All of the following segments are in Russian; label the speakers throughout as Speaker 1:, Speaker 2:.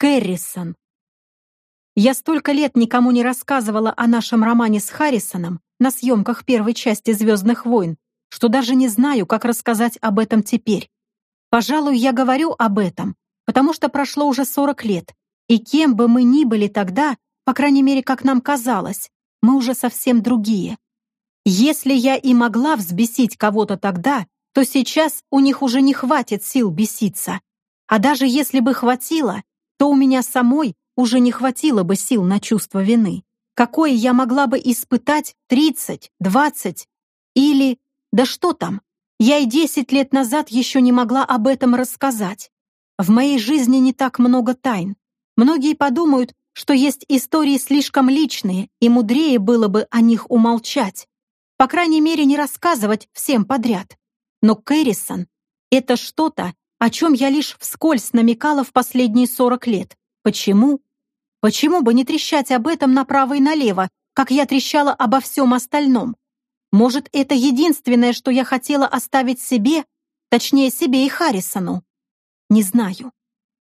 Speaker 1: Кэррисон. Я столько лет никому не рассказывала о нашем романе с Харрисоном на съемках первой части «Звездных войн», что даже не знаю, как рассказать об этом теперь. Пожалуй, я говорю об этом, потому что прошло уже 40 лет, и кем бы мы ни были тогда, по крайней мере, как нам казалось, мы уже совсем другие. Если я и могла взбесить кого-то тогда, то сейчас у них уже не хватит сил беситься. А даже если бы хватило, то у меня самой уже не хватило бы сил на чувство вины. Какое я могла бы испытать 30, 20 или... Да что там? Я и 10 лет назад еще не могла об этом рассказать. В моей жизни не так много тайн. Многие подумают, что есть истории слишком личные, и мудрее было бы о них умолчать. По крайней мере, не рассказывать всем подряд. Но Кэррисон — это что-то, о чем я лишь вскользь намекала в последние сорок лет. Почему? Почему бы не трещать об этом направо и налево, как я трещала обо всем остальном? Может, это единственное, что я хотела оставить себе, точнее, себе и Харрисону? Не знаю.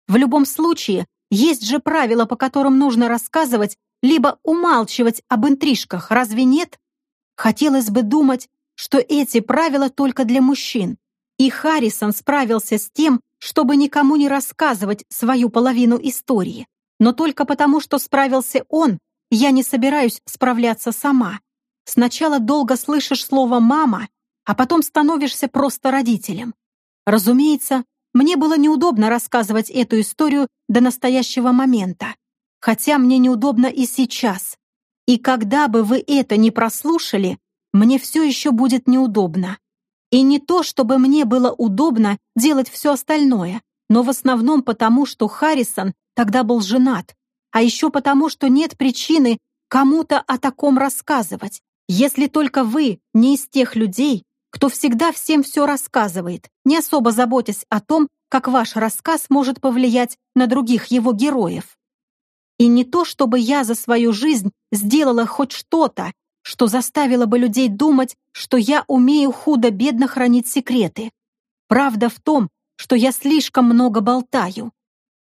Speaker 1: В любом случае, есть же правила, по которым нужно рассказывать, либо умалчивать об интрижках, разве нет? Хотелось бы думать, что эти правила только для мужчин. И Харрисон справился с тем, чтобы никому не рассказывать свою половину истории. Но только потому, что справился он, я не собираюсь справляться сама. Сначала долго слышишь слово «мама», а потом становишься просто родителем. Разумеется, мне было неудобно рассказывать эту историю до настоящего момента, хотя мне неудобно и сейчас. И когда бы вы это не прослушали, мне все еще будет неудобно. И не то, чтобы мне было удобно делать все остальное, но в основном потому, что Харрисон тогда был женат, а еще потому, что нет причины кому-то о таком рассказывать, если только вы не из тех людей, кто всегда всем все рассказывает, не особо заботясь о том, как ваш рассказ может повлиять на других его героев. И не то, чтобы я за свою жизнь сделала хоть что-то, что заставило бы людей думать, что я умею худо-бедно хранить секреты. Правда в том, что я слишком много болтаю.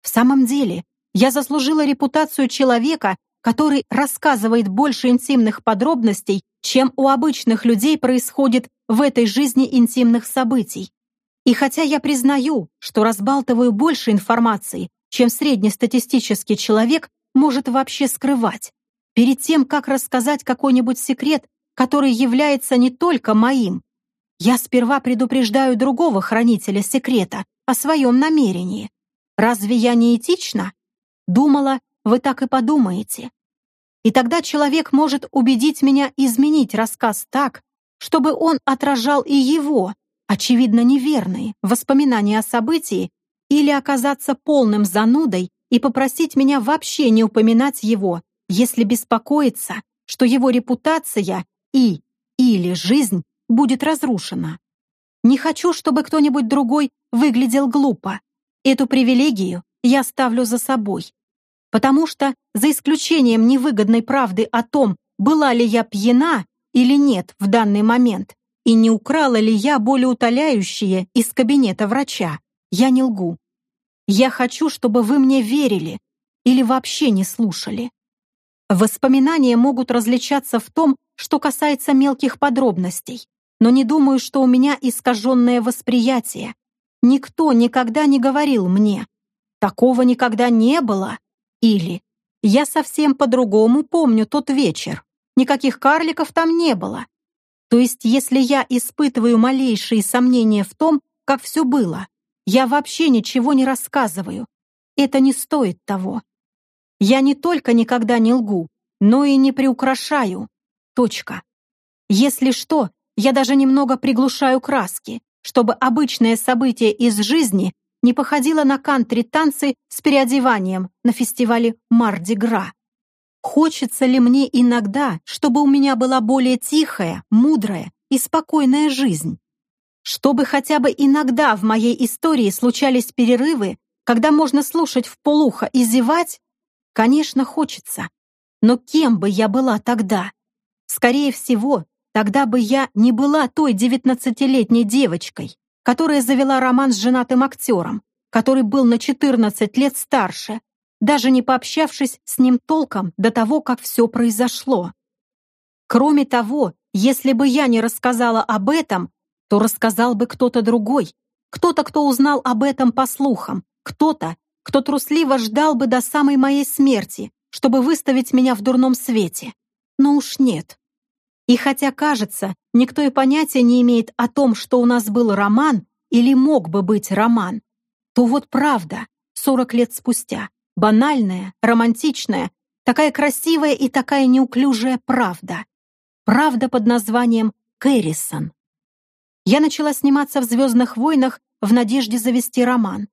Speaker 1: В самом деле, я заслужила репутацию человека, который рассказывает больше интимных подробностей, чем у обычных людей происходит в этой жизни интимных событий. И хотя я признаю, что разбалтываю больше информации, чем среднестатистический человек может вообще скрывать, Перед тем, как рассказать какой-нибудь секрет, который является не только моим, я сперва предупреждаю другого хранителя секрета о своем намерении. Разве я не этична? Думала, вы так и подумаете. И тогда человек может убедить меня изменить рассказ так, чтобы он отражал и его, очевидно неверные, воспоминания о событии или оказаться полным занудой и попросить меня вообще не упоминать его если беспокоиться, что его репутация и или жизнь будет разрушена. Не хочу, чтобы кто-нибудь другой выглядел глупо. Эту привилегию я ставлю за собой. Потому что, за исключением невыгодной правды о том, была ли я пьяна или нет в данный момент, и не украла ли я болеутоляющие из кабинета врача, я не лгу. Я хочу, чтобы вы мне верили или вообще не слушали. Воспоминания могут различаться в том, что касается мелких подробностей, но не думаю, что у меня искаженное восприятие. Никто никогда не говорил мне «такого никогда не было» или «я совсем по-другому помню тот вечер, никаких карликов там не было». То есть, если я испытываю малейшие сомнения в том, как все было, я вообще ничего не рассказываю. Это не стоит того. Я не только никогда не лгу, но и не приукрашаю. Точка. Если что, я даже немного приглушаю краски, чтобы обычное событие из жизни не походило на кантри-танцы с переодеванием на фестивале Марди-Гра. Хочется ли мне иногда, чтобы у меня была более тихая, мудрая и спокойная жизнь? Чтобы хотя бы иногда в моей истории случались перерывы, когда можно слушать в полухо и зевать, Конечно, хочется. Но кем бы я была тогда? Скорее всего, тогда бы я не была той девятнадцатилетней девочкой, которая завела роман с женатым актером, который был на 14 лет старше, даже не пообщавшись с ним толком до того, как все произошло. Кроме того, если бы я не рассказала об этом, то рассказал бы кто-то другой, кто-то, кто узнал об этом по слухам, кто-то, кто трусливо ждал бы до самой моей смерти, чтобы выставить меня в дурном свете. Но уж нет. И хотя, кажется, никто и понятия не имеет о том, что у нас был роман или мог бы быть роман, то вот правда, 40 лет спустя, банальная, романтичная, такая красивая и такая неуклюжая правда. Правда под названием Кэррисон. Я начала сниматься в «Звездных войнах» в надежде завести роман.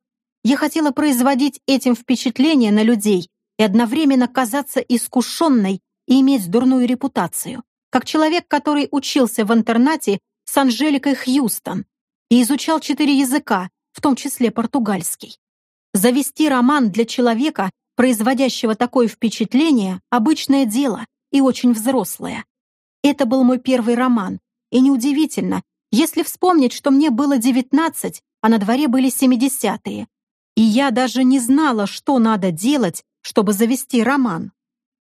Speaker 1: Я хотела производить этим впечатление на людей и одновременно казаться искушенной и иметь дурную репутацию, как человек, который учился в интернате с Анжеликой Хьюстон и изучал четыре языка, в том числе португальский. Завести роман для человека, производящего такое впечатление, обычное дело и очень взрослое. Это был мой первый роман, и неудивительно, если вспомнить, что мне было 19, а на дворе были 70-е, и я даже не знала, что надо делать, чтобы завести роман.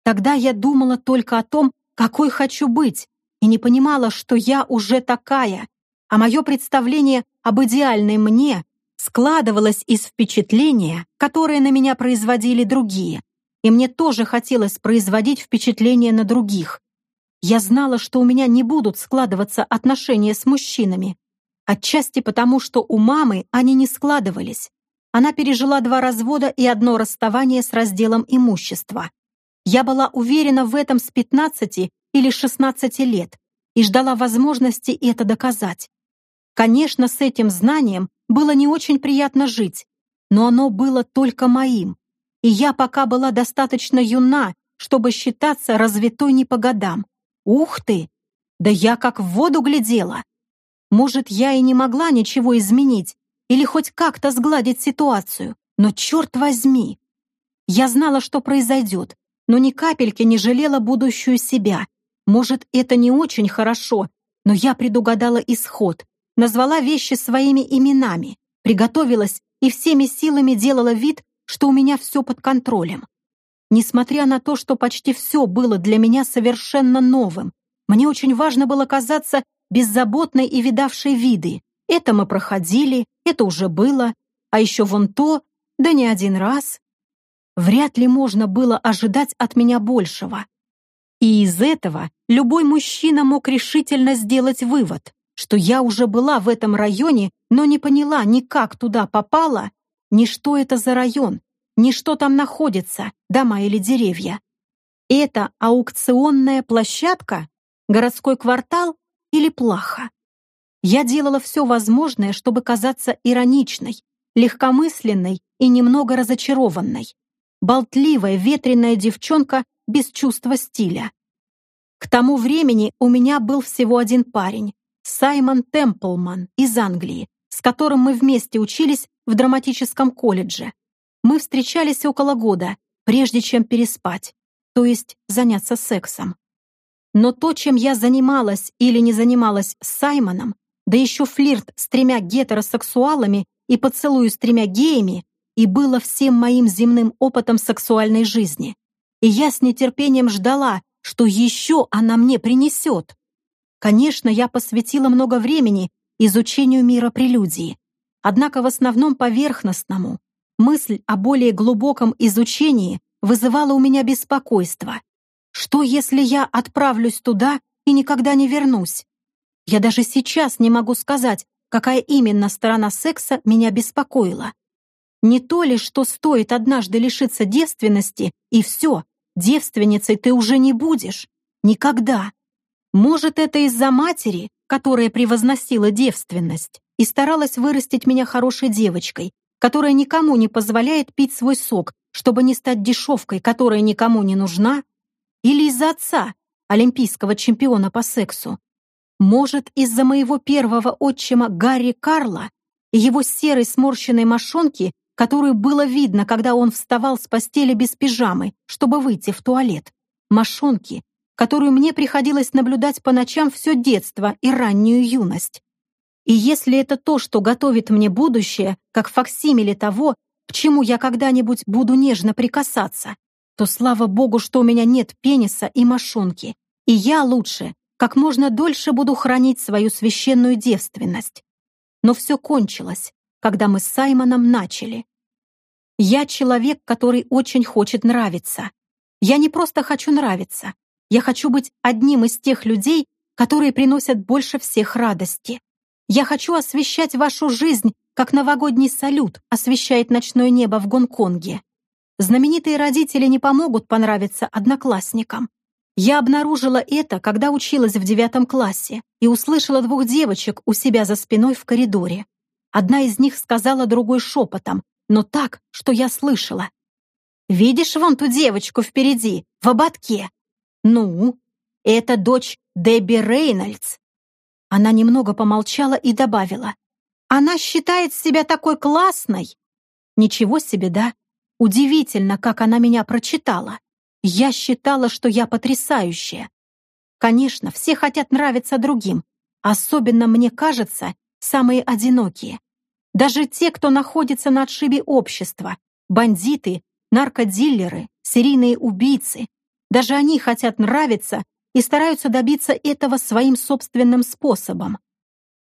Speaker 1: Тогда я думала только о том, какой хочу быть, и не понимала, что я уже такая, а мое представление об идеальной мне складывалось из впечатления, которое на меня производили другие, и мне тоже хотелось производить впечатление на других. Я знала, что у меня не будут складываться отношения с мужчинами, отчасти потому, что у мамы они не складывались, она пережила два развода и одно расставание с разделом имущества. Я была уверена в этом с 15 или 16 лет и ждала возможности это доказать. Конечно, с этим знанием было не очень приятно жить, но оно было только моим, и я пока была достаточно юна, чтобы считаться развитой не по годам. Ух ты! Да я как в воду глядела! Может, я и не могла ничего изменить, или хоть как-то сгладить ситуацию, но черт возьми! Я знала, что произойдет, но ни капельки не жалела будущую себя. Может, это не очень хорошо, но я предугадала исход, назвала вещи своими именами, приготовилась и всеми силами делала вид, что у меня все под контролем. Несмотря на то, что почти все было для меня совершенно новым, мне очень важно было казаться беззаботной и видавшей виды, это мы проходили, это уже было, а еще вон то, да не один раз. Вряд ли можно было ожидать от меня большего. И из этого любой мужчина мог решительно сделать вывод, что я уже была в этом районе, но не поняла ни как туда попала, ни что это за район, ни что там находится, дома или деревья. Это аукционная площадка, городской квартал или плаха? Я делала все возможное, чтобы казаться ироничной, легкомысленной и немного разочарованной. Болтливая, ветреная девчонка без чувства стиля. К тому времени у меня был всего один парень, Саймон Темплман из Англии, с которым мы вместе учились в драматическом колледже. Мы встречались около года, прежде чем переспать, то есть заняться сексом. Но то, чем я занималась или не занималась с Саймоном, да еще флирт с тремя гетеросексуалами и поцелую с тремя геями, и было всем моим земным опытом сексуальной жизни. И я с нетерпением ждала, что еще она мне принесет. Конечно, я посвятила много времени изучению мира прелюдии, однако в основном поверхностному. Мысль о более глубоком изучении вызывала у меня беспокойство. Что, если я отправлюсь туда и никогда не вернусь? Я даже сейчас не могу сказать, какая именно сторона секса меня беспокоила. Не то ли, что стоит однажды лишиться девственности, и все, девственницей ты уже не будешь. Никогда. Может, это из-за матери, которая превозносила девственность и старалась вырастить меня хорошей девочкой, которая никому не позволяет пить свой сок, чтобы не стать дешевкой, которая никому не нужна? Или из-за отца, олимпийского чемпиона по сексу, может, из-за моего первого отчима Гарри Карла и его серой сморщенной мошонки, которую было видно, когда он вставал с постели без пижамы, чтобы выйти в туалет. Мошонки, которую мне приходилось наблюдать по ночам все детство и раннюю юность. И если это то, что готовит мне будущее, как факсимиле того, к чему я когда-нибудь буду нежно прикасаться, то слава богу, что у меня нет пениса и мошонки, и я лучше как можно дольше буду хранить свою священную девственность. Но все кончилось, когда мы с Саймоном начали. Я человек, который очень хочет нравиться. Я не просто хочу нравиться. Я хочу быть одним из тех людей, которые приносят больше всех радости. Я хочу освещать вашу жизнь, как новогодний салют освещает ночное небо в Гонконге. Знаменитые родители не помогут понравиться одноклассникам. Я обнаружила это, когда училась в девятом классе и услышала двух девочек у себя за спиной в коридоре. Одна из них сказала другой шепотом, но так, что я слышала. «Видишь вон ту девочку впереди, в ободке?» «Ну, это дочь Дебби Рейнольдс». Она немного помолчала и добавила. «Она считает себя такой классной!» «Ничего себе, да? Удивительно, как она меня прочитала. Я считала, что я потрясающая. Конечно, все хотят нравиться другим. Особенно, мне кажется, самые одинокие. Даже те, кто находится на отшибе общества. Бандиты, наркодиллеры, серийные убийцы. Даже они хотят нравиться и стараются добиться этого своим собственным способом.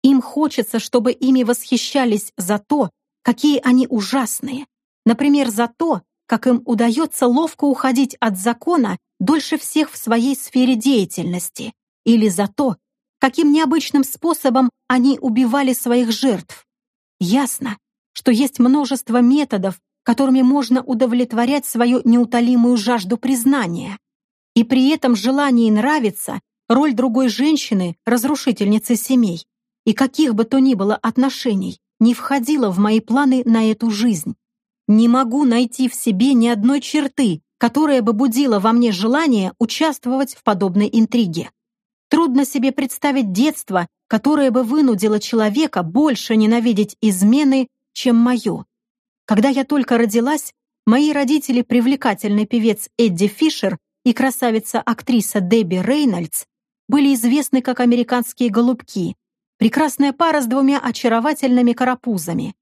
Speaker 1: Им хочется, чтобы ими восхищались за то, какие они ужасные. Например, за то, как им удается ловко уходить от закона дольше всех в своей сфере деятельности, или за то, каким необычным способом они убивали своих жертв. Ясно, что есть множество методов, которыми можно удовлетворять свою неутолимую жажду признания. И при этом желании нравиться роль другой женщины, разрушительницы семей, и каких бы то ни было отношений, не входила в мои планы на эту жизнь. Не могу найти в себе ни одной черты, которая бы будила во мне желание участвовать в подобной интриге. Трудно себе представить детство, которое бы вынудило человека больше ненавидеть измены, чем мое. Когда я только родилась, мои родители, привлекательный певец Эдди Фишер и красавица-актриса Дебби Рейнольдс, были известны как американские голубки, прекрасная пара с двумя очаровательными карапузами.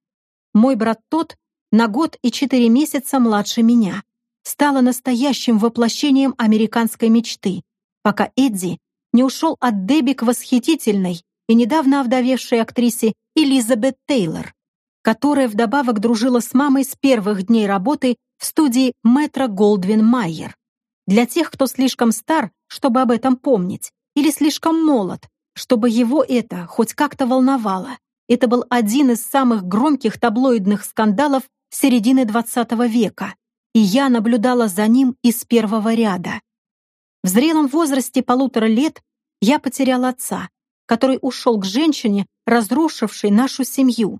Speaker 1: Мой брат тот на год и четыре месяца младше меня, стала настоящим воплощением американской мечты, пока Эдди не ушел от Дебби к восхитительной и недавно овдовевшей актрисе Элизабет Тейлор, которая вдобавок дружила с мамой с первых дней работы в студии Метро Голдвин Майер. Для тех, кто слишком стар, чтобы об этом помнить, или слишком молод, чтобы его это хоть как-то волновало, это был один из самых громких таблоидных скандалов середины XX века, и я наблюдала за ним из первого ряда. В зрелом возрасте полутора лет я потерял отца, который ушел к женщине, разрушившей нашу семью.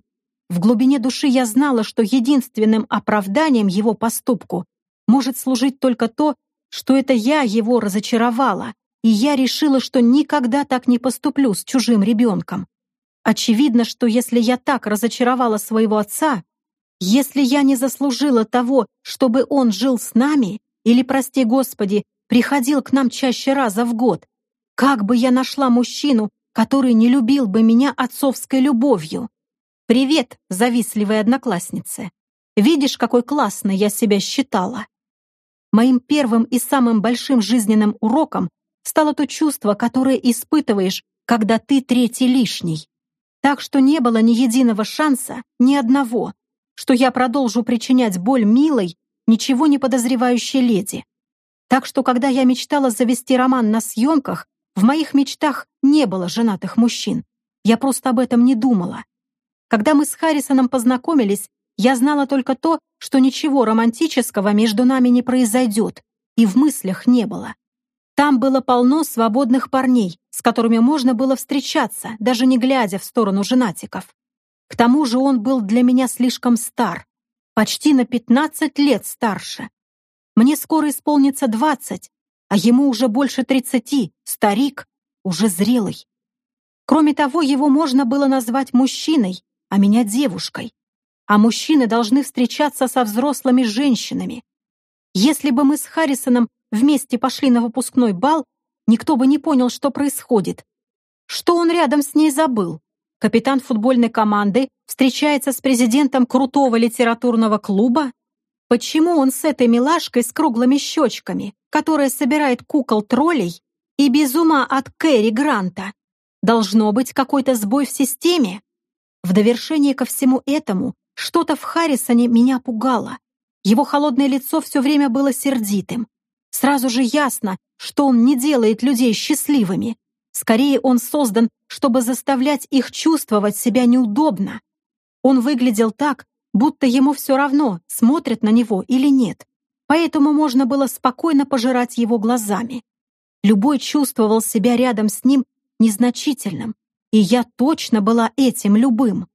Speaker 1: В глубине души я знала, что единственным оправданием его поступку может служить только то, что это я его разочаровала, и я решила, что никогда так не поступлю с чужим ребенком. Очевидно, что если я так разочаровала своего отца, если я не заслужила того, чтобы он жил с нами, или, прости Господи, приходил к нам чаще раза в год, как бы я нашла мужчину, который не любил бы меня отцовской любовью? Привет, завистливая одноклассница. Видишь, какой классной я себя считала? Моим первым и самым большим жизненным уроком стало то чувство, которое испытываешь, когда ты третий лишний. Так что не было ни единого шанса, ни одного, что я продолжу причинять боль милой, ничего не подозревающей леди. Так что, когда я мечтала завести роман на съемках, в моих мечтах не было женатых мужчин. Я просто об этом не думала. Когда мы с Харрисоном познакомились, я знала только то, что ничего романтического между нами не произойдет, и в мыслях не было. Там было полно свободных парней, с которыми можно было встречаться, даже не глядя в сторону женатиков. К тому же он был для меня слишком стар, почти на 15 лет старше. Мне скоро исполнится 20, а ему уже больше 30, старик, уже зрелый. Кроме того, его можно было назвать мужчиной, а меня девушкой. А мужчины должны встречаться со взрослыми женщинами. Если бы мы с Харрисоном вместе пошли на выпускной бал, никто бы не понял, что происходит. Что он рядом с ней забыл? Капитан футбольной команды встречается с президентом крутого литературного клуба? Почему он с этой милашкой с круглыми щечками, которая собирает кукол-троллей, и без ума от Кэрри Гранта? Должно быть какой-то сбой в системе? В довершение ко всему этому, что-то в Харрисоне меня пугало. Его холодное лицо все время было сердитым. Сразу же ясно, что он не делает людей счастливыми. Скорее, он создан, чтобы заставлять их чувствовать себя неудобно. Он выглядел так, будто ему все равно, смотрят на него или нет. Поэтому можно было спокойно пожирать его глазами. Любой чувствовал себя рядом с ним незначительным, и я точно была этим любым.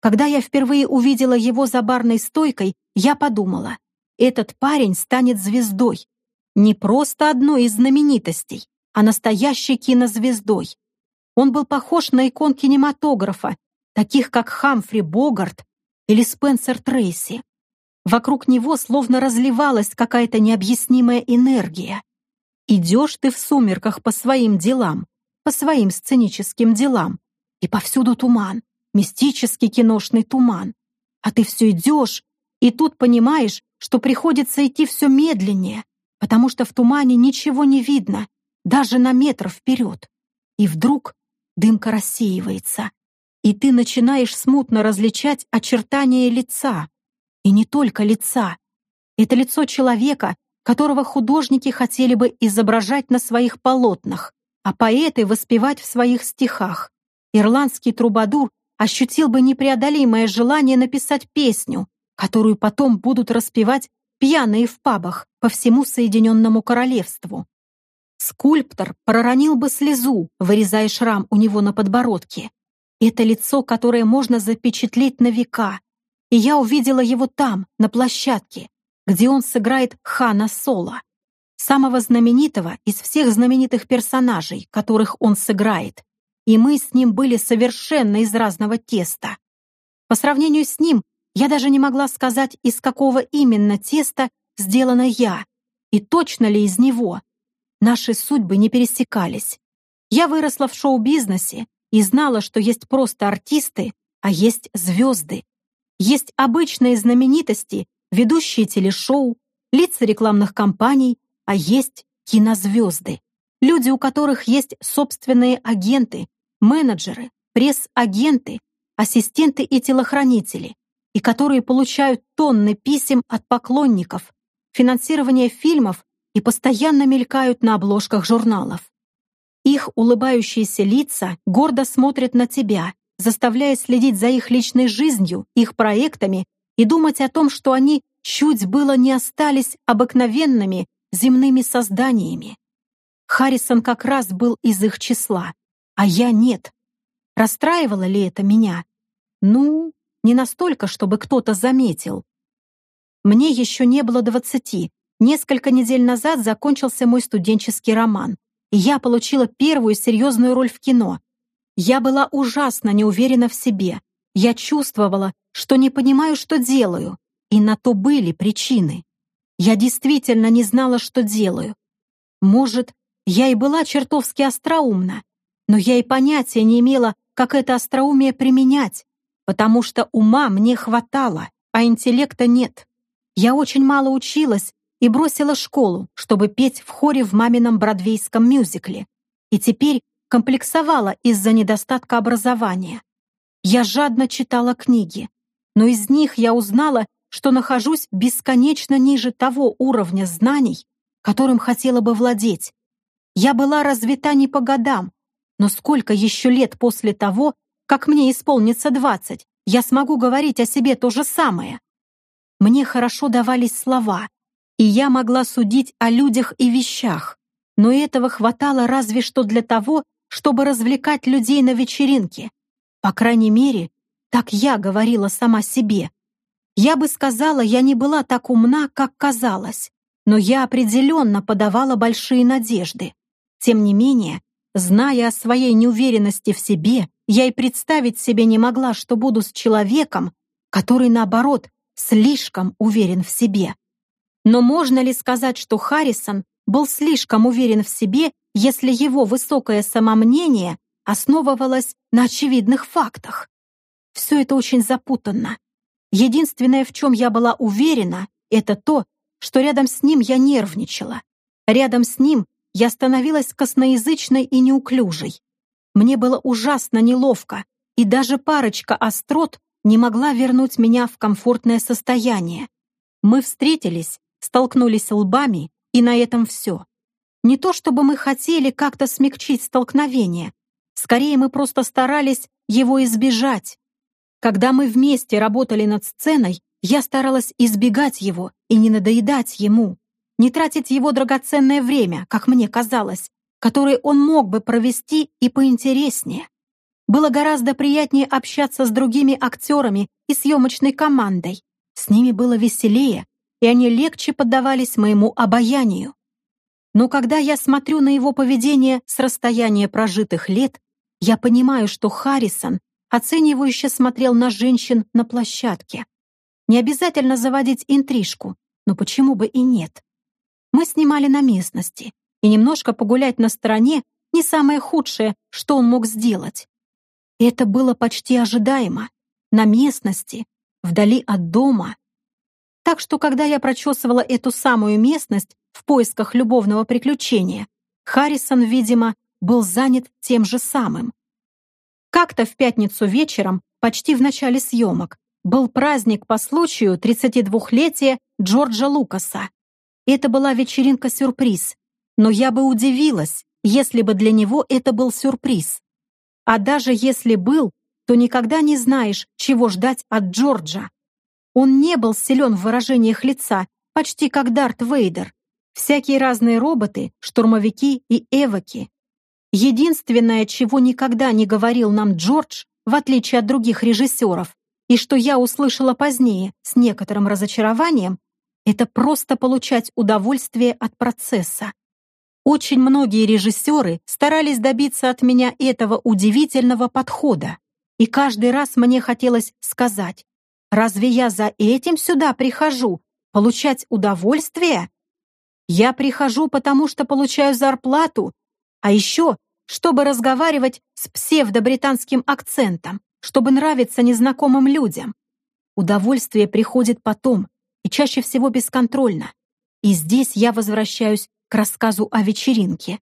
Speaker 1: Когда я впервые увидела его за барной стойкой, я подумала, этот парень станет звездой. Не просто одной из знаменитостей, а настоящей кинозвездой. Он был похож на икон кинематографа, таких как Хамфри Богарт или Спенсер Трейси. Вокруг него словно разливалась какая-то необъяснимая энергия. Идешь ты в сумерках по своим делам, по своим сценическим делам, и повсюду туман, мистический киношный туман. А ты все идешь, и тут понимаешь, что приходится идти все медленнее, потому что в тумане ничего не видно, даже на метр вперед. И вдруг дымка рассеивается, и ты начинаешь смутно различать очертания лица. И не только лица. Это лицо человека, которого художники хотели бы изображать на своих полотнах, а поэты воспевать в своих стихах. Ирландский трубадур ощутил бы непреодолимое желание написать песню, которую потом будут распевать пьяные в пабах по всему Соединенному Королевству. Скульптор проронил бы слезу, вырезая шрам у него на подбородке. Это лицо, которое можно запечатлеть на века. И я увидела его там, на площадке, где он сыграет Хана Соло, самого знаменитого из всех знаменитых персонажей, которых он сыграет. И мы с ним были совершенно из разного теста. По сравнению с ним, я даже не могла сказать, из какого именно теста сделана я, и точно ли из него. Наши судьбы не пересекались. Я выросла в шоу-бизнесе и знала, что есть просто артисты, а есть звезды. Есть обычные знаменитости, ведущие телешоу, лица рекламных кампаний, а есть кинозвезды. Люди, у которых есть собственные агенты, менеджеры, пресс-агенты, ассистенты и телохранители, и которые получают тонны писем от поклонников, финансирование фильмов и постоянно мелькают на обложках журналов. Их улыбающиеся лица гордо смотрят на тебя, заставляя следить за их личной жизнью, их проектами и думать о том, что они чуть было не остались обыкновенными земными созданиями. Харрисон как раз был из их числа, а я нет. Расстраивало ли это меня? Ну, не настолько, чтобы кто-то заметил. Мне еще не было двадцати, Несколько недель назад закончился мой студенческий роман, и я получила первую серьезную роль в кино. Я была ужасно неуверена в себе. Я чувствовала, что не понимаю, что делаю, и на то были причины. Я действительно не знала, что делаю. Может, я и была чертовски остроумна, но я и понятия не имела, как это остроумие применять, потому что ума мне хватало, а интеллекта нет. Я очень мало училась и бросила школу, чтобы петь в хоре в мамином бродвейском мюзикле. И теперь комплексовала из-за недостатка образования. Я жадно читала книги, но из них я узнала, что нахожусь бесконечно ниже того уровня знаний, которым хотела бы владеть. Я была развита не по годам, но сколько еще лет после того, как мне исполнится двадцать, я смогу говорить о себе то же самое? Мне хорошо давались слова, и я могла судить о людях и вещах, но этого хватало разве что для того, чтобы развлекать людей на вечеринке. По крайней мере, так я говорила сама себе. Я бы сказала, я не была так умна, как казалось, но я определенно подавала большие надежды. Тем не менее, зная о своей неуверенности в себе, я и представить себе не могла, что буду с человеком, который, наоборот, слишком уверен в себе. Но можно ли сказать, что Харрисон был слишком уверен в себе, если его высокое самомнение основывалась на очевидных фактах. Все это очень запутанно. Единственное, в чем я была уверена, это то, что рядом с ним я нервничала. Рядом с ним я становилась косноязычной и неуклюжей. Мне было ужасно неловко, и даже парочка острот не могла вернуть меня в комфортное состояние. Мы встретились, столкнулись лбами, и на этом все. Не то чтобы мы хотели как-то смягчить столкновение, скорее мы просто старались его избежать. Когда мы вместе работали над сценой, я старалась избегать его и не надоедать ему, не тратить его драгоценное время, как мне казалось, которое он мог бы провести и поинтереснее. Было гораздо приятнее общаться с другими актерами и съемочной командой. С ними было веселее, и они легче поддавались моему обаянию. Но когда я смотрю на его поведение с расстояния прожитых лет, я понимаю, что Харрисон оценивающе смотрел на женщин на площадке. Не обязательно заводить интрижку, но почему бы и нет? Мы снимали на местности, и немножко погулять на стороне не самое худшее, что он мог сделать. Это было почти ожидаемо. На местности, вдали от дома. Так что, когда я прочесывала эту самую местность в поисках любовного приключения, Харрисон, видимо, был занят тем же самым. Как-то в пятницу вечером, почти в начале съемок, был праздник по случаю 32-летия Джорджа Лукаса. Это была вечеринка-сюрприз, но я бы удивилась, если бы для него это был сюрприз. А даже если был, то никогда не знаешь, чего ждать от Джорджа. Он не был силен в выражениях лица, почти как Дарт Вейдер. Всякие разные роботы, штурмовики и эвоки. Единственное, чего никогда не говорил нам Джордж, в отличие от других режиссеров, и что я услышала позднее с некоторым разочарованием, это просто получать удовольствие от процесса. Очень многие режиссеры старались добиться от меня этого удивительного подхода, и каждый раз мне хотелось сказать, Разве я за этим сюда прихожу? Получать удовольствие? Я прихожу, потому что получаю зарплату, а еще, чтобы разговаривать с псевдобританским акцентом, чтобы нравиться незнакомым людям. Удовольствие приходит потом, и чаще всего бесконтрольно. И здесь я возвращаюсь к рассказу о вечеринке.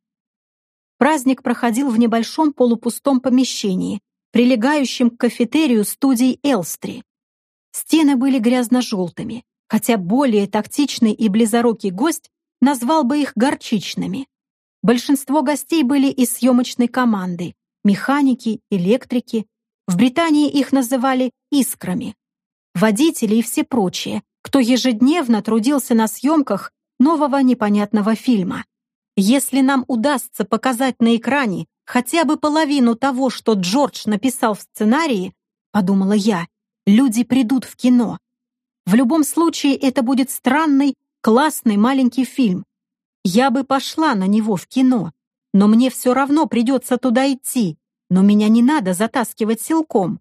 Speaker 1: Праздник проходил в небольшом полупустом помещении, прилегающем к кафетерию студии Элстри. Стены были грязно-желтыми, хотя более тактичный и близорукий гость назвал бы их горчичными. Большинство гостей были из съемочной команды, механики, электрики. В Британии их называли «искрами». Водители и все прочие, кто ежедневно трудился на съемках нового непонятного фильма. Если нам удастся показать на экране хотя бы половину того, что Джордж написал в сценарии, подумала я, люди придут в кино. В любом случае это будет странный, классный маленький фильм. Я бы пошла на него в кино, но мне все равно придется туда идти, но меня не надо затаскивать силком.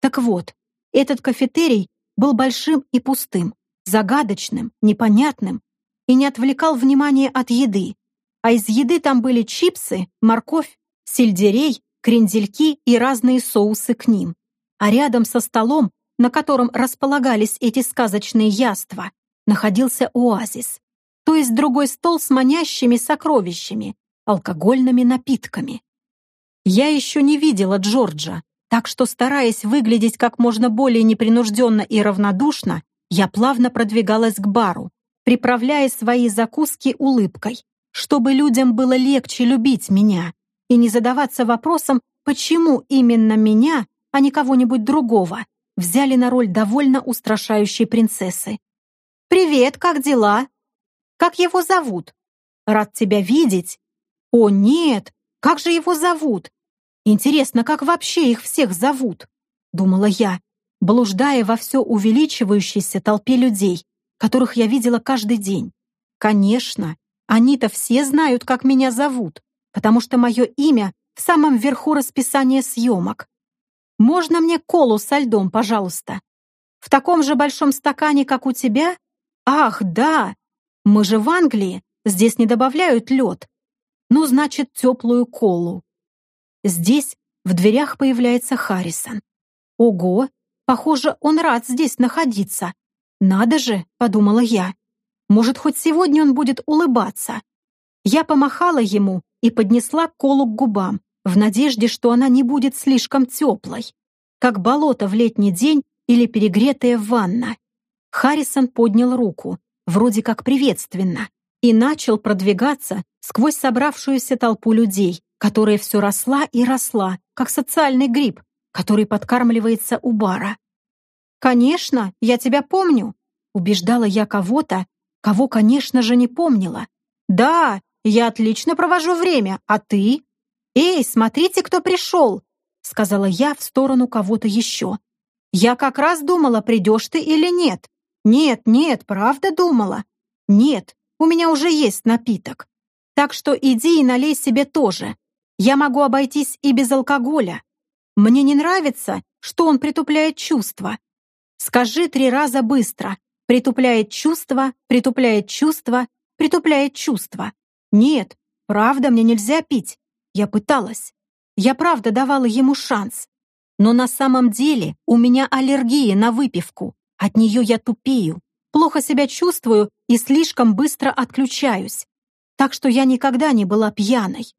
Speaker 1: Так вот, этот кафетерий был большим и пустым, загадочным, непонятным и не отвлекал внимания от еды. А из еды там были чипсы, морковь, сельдерей, крендельки и разные соусы к ним а рядом со столом, на котором располагались эти сказочные яства, находился оазис, то есть другой стол с манящими сокровищами, алкогольными напитками. Я еще не видела Джорджа, так что, стараясь выглядеть как можно более непринужденно и равнодушно, я плавно продвигалась к бару, приправляя свои закуски улыбкой, чтобы людям было легче любить меня и не задаваться вопросом, почему именно меня а не кого-нибудь другого, взяли на роль довольно устрашающей принцессы. «Привет, как дела? Как его зовут? Рад тебя видеть. О, нет, как же его зовут? Интересно, как вообще их всех зовут?» Думала я, блуждая во все увеличивающейся толпе людей, которых я видела каждый день. Конечно, они-то все знают, как меня зовут, потому что мое имя в самом верху расписания съемок. Можно мне колу со льдом, пожалуйста? В таком же большом стакане, как у тебя? Ах, да! Мы же в Англии, здесь не добавляют лед. Ну, значит, теплую колу. Здесь в дверях появляется Харрисон. Ого, похоже, он рад здесь находиться. Надо же, подумала я. Может, хоть сегодня он будет улыбаться. Я помахала ему и поднесла колу к губам, в надежде, что она не будет слишком теплой, как болото в летний день или перегретая ванна. Харрисон поднял руку, вроде как приветственно, и начал продвигаться сквозь собравшуюся толпу людей, которая все росла и росла, как социальный гриб, который подкармливается у бара. «Конечно, я тебя помню», — убеждала я кого-то, кого, конечно же, не помнила. «Да, я отлично провожу время, а ты?» «Эй, смотрите, кто пришел!» — сказала я в сторону кого-то еще. «Я как раз думала, придешь ты или нет. Нет, нет, правда думала. Нет, у меня уже есть напиток. Так что иди и налей себе тоже. Я могу обойтись и без алкоголя. Мне не нравится, что он притупляет чувства. Скажи три раза быстро. Притупляет чувства, притупляет чувства, притупляет чувства. Нет, правда, мне нельзя пить. Я пыталась. Я правда давала ему шанс. Но на самом деле у меня аллергия на выпивку. От нее я тупею, плохо себя чувствую и слишком быстро отключаюсь. Так что я никогда не была пьяной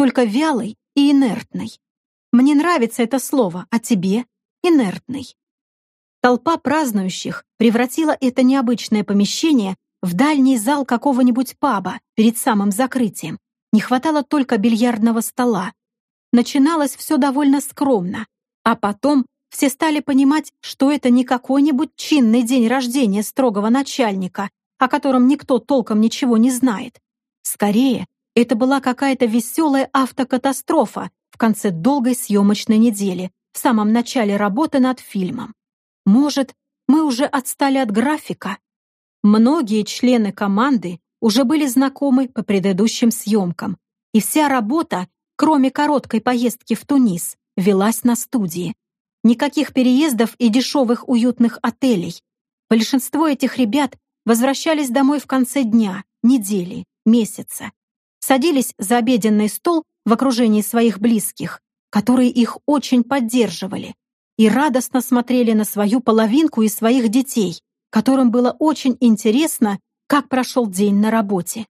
Speaker 1: только вялой и инертной. Мне нравится это слово, а тебе — инертный. Толпа празднующих превратила это необычное помещение в дальний зал какого-нибудь паба перед самым закрытием. Не хватало только бильярдного стола. Начиналось все довольно скромно, а потом все стали понимать, что это не какой-нибудь чинный день рождения строгого начальника, о котором никто толком ничего не знает. Скорее, это была какая-то веселая автокатастрофа в конце долгой съемочной недели, в самом начале работы над фильмом. Может, мы уже отстали от графика? Многие члены команды уже были знакомы по предыдущим съемкам, и вся работа, кроме короткой поездки в Тунис, велась на студии. Никаких переездов и дешевых уютных отелей. Большинство этих ребят возвращались домой в конце дня, недели, месяца садились за обеденный стол в окружении своих близких, которые их очень поддерживали, и радостно смотрели на свою половинку и своих детей, которым было очень интересно, как прошел день на работе.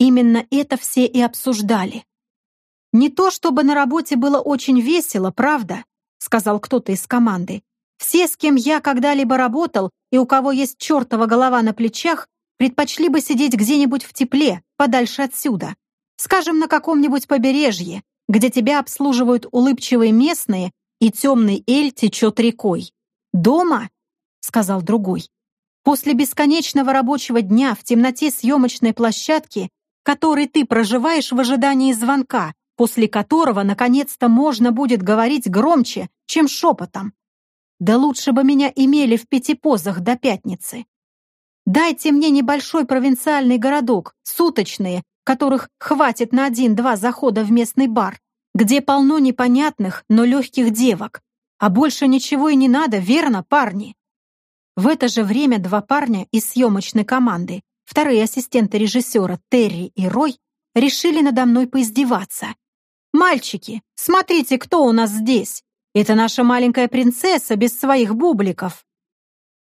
Speaker 1: Именно это все и обсуждали. «Не то чтобы на работе было очень весело, правда?» сказал кто-то из команды. «Все, с кем я когда-либо работал и у кого есть чертова голова на плечах, предпочли бы сидеть где-нибудь в тепле, подальше отсюда. Скажем, на каком-нибудь побережье, где тебя обслуживают улыбчивые местные, и темный эль течет рекой. «Дома?» — сказал другой. «После бесконечного рабочего дня в темноте съемочной площадки, который ты проживаешь в ожидании звонка, после которого наконец-то можно будет говорить громче, чем шепотом. Да лучше бы меня имели в пяти позах до пятницы. Дайте мне небольшой провинциальный городок, суточные, которых хватит на один-два захода в местный бар, где полно непонятных, но легких девок. А больше ничего и не надо, верно, парни? В это же время два парня из съемочной команды, вторые ассистенты режиссера Терри и Рой, решили надо мной поиздеваться. «Мальчики, смотрите, кто у нас здесь! Это наша маленькая принцесса без своих бубликов!»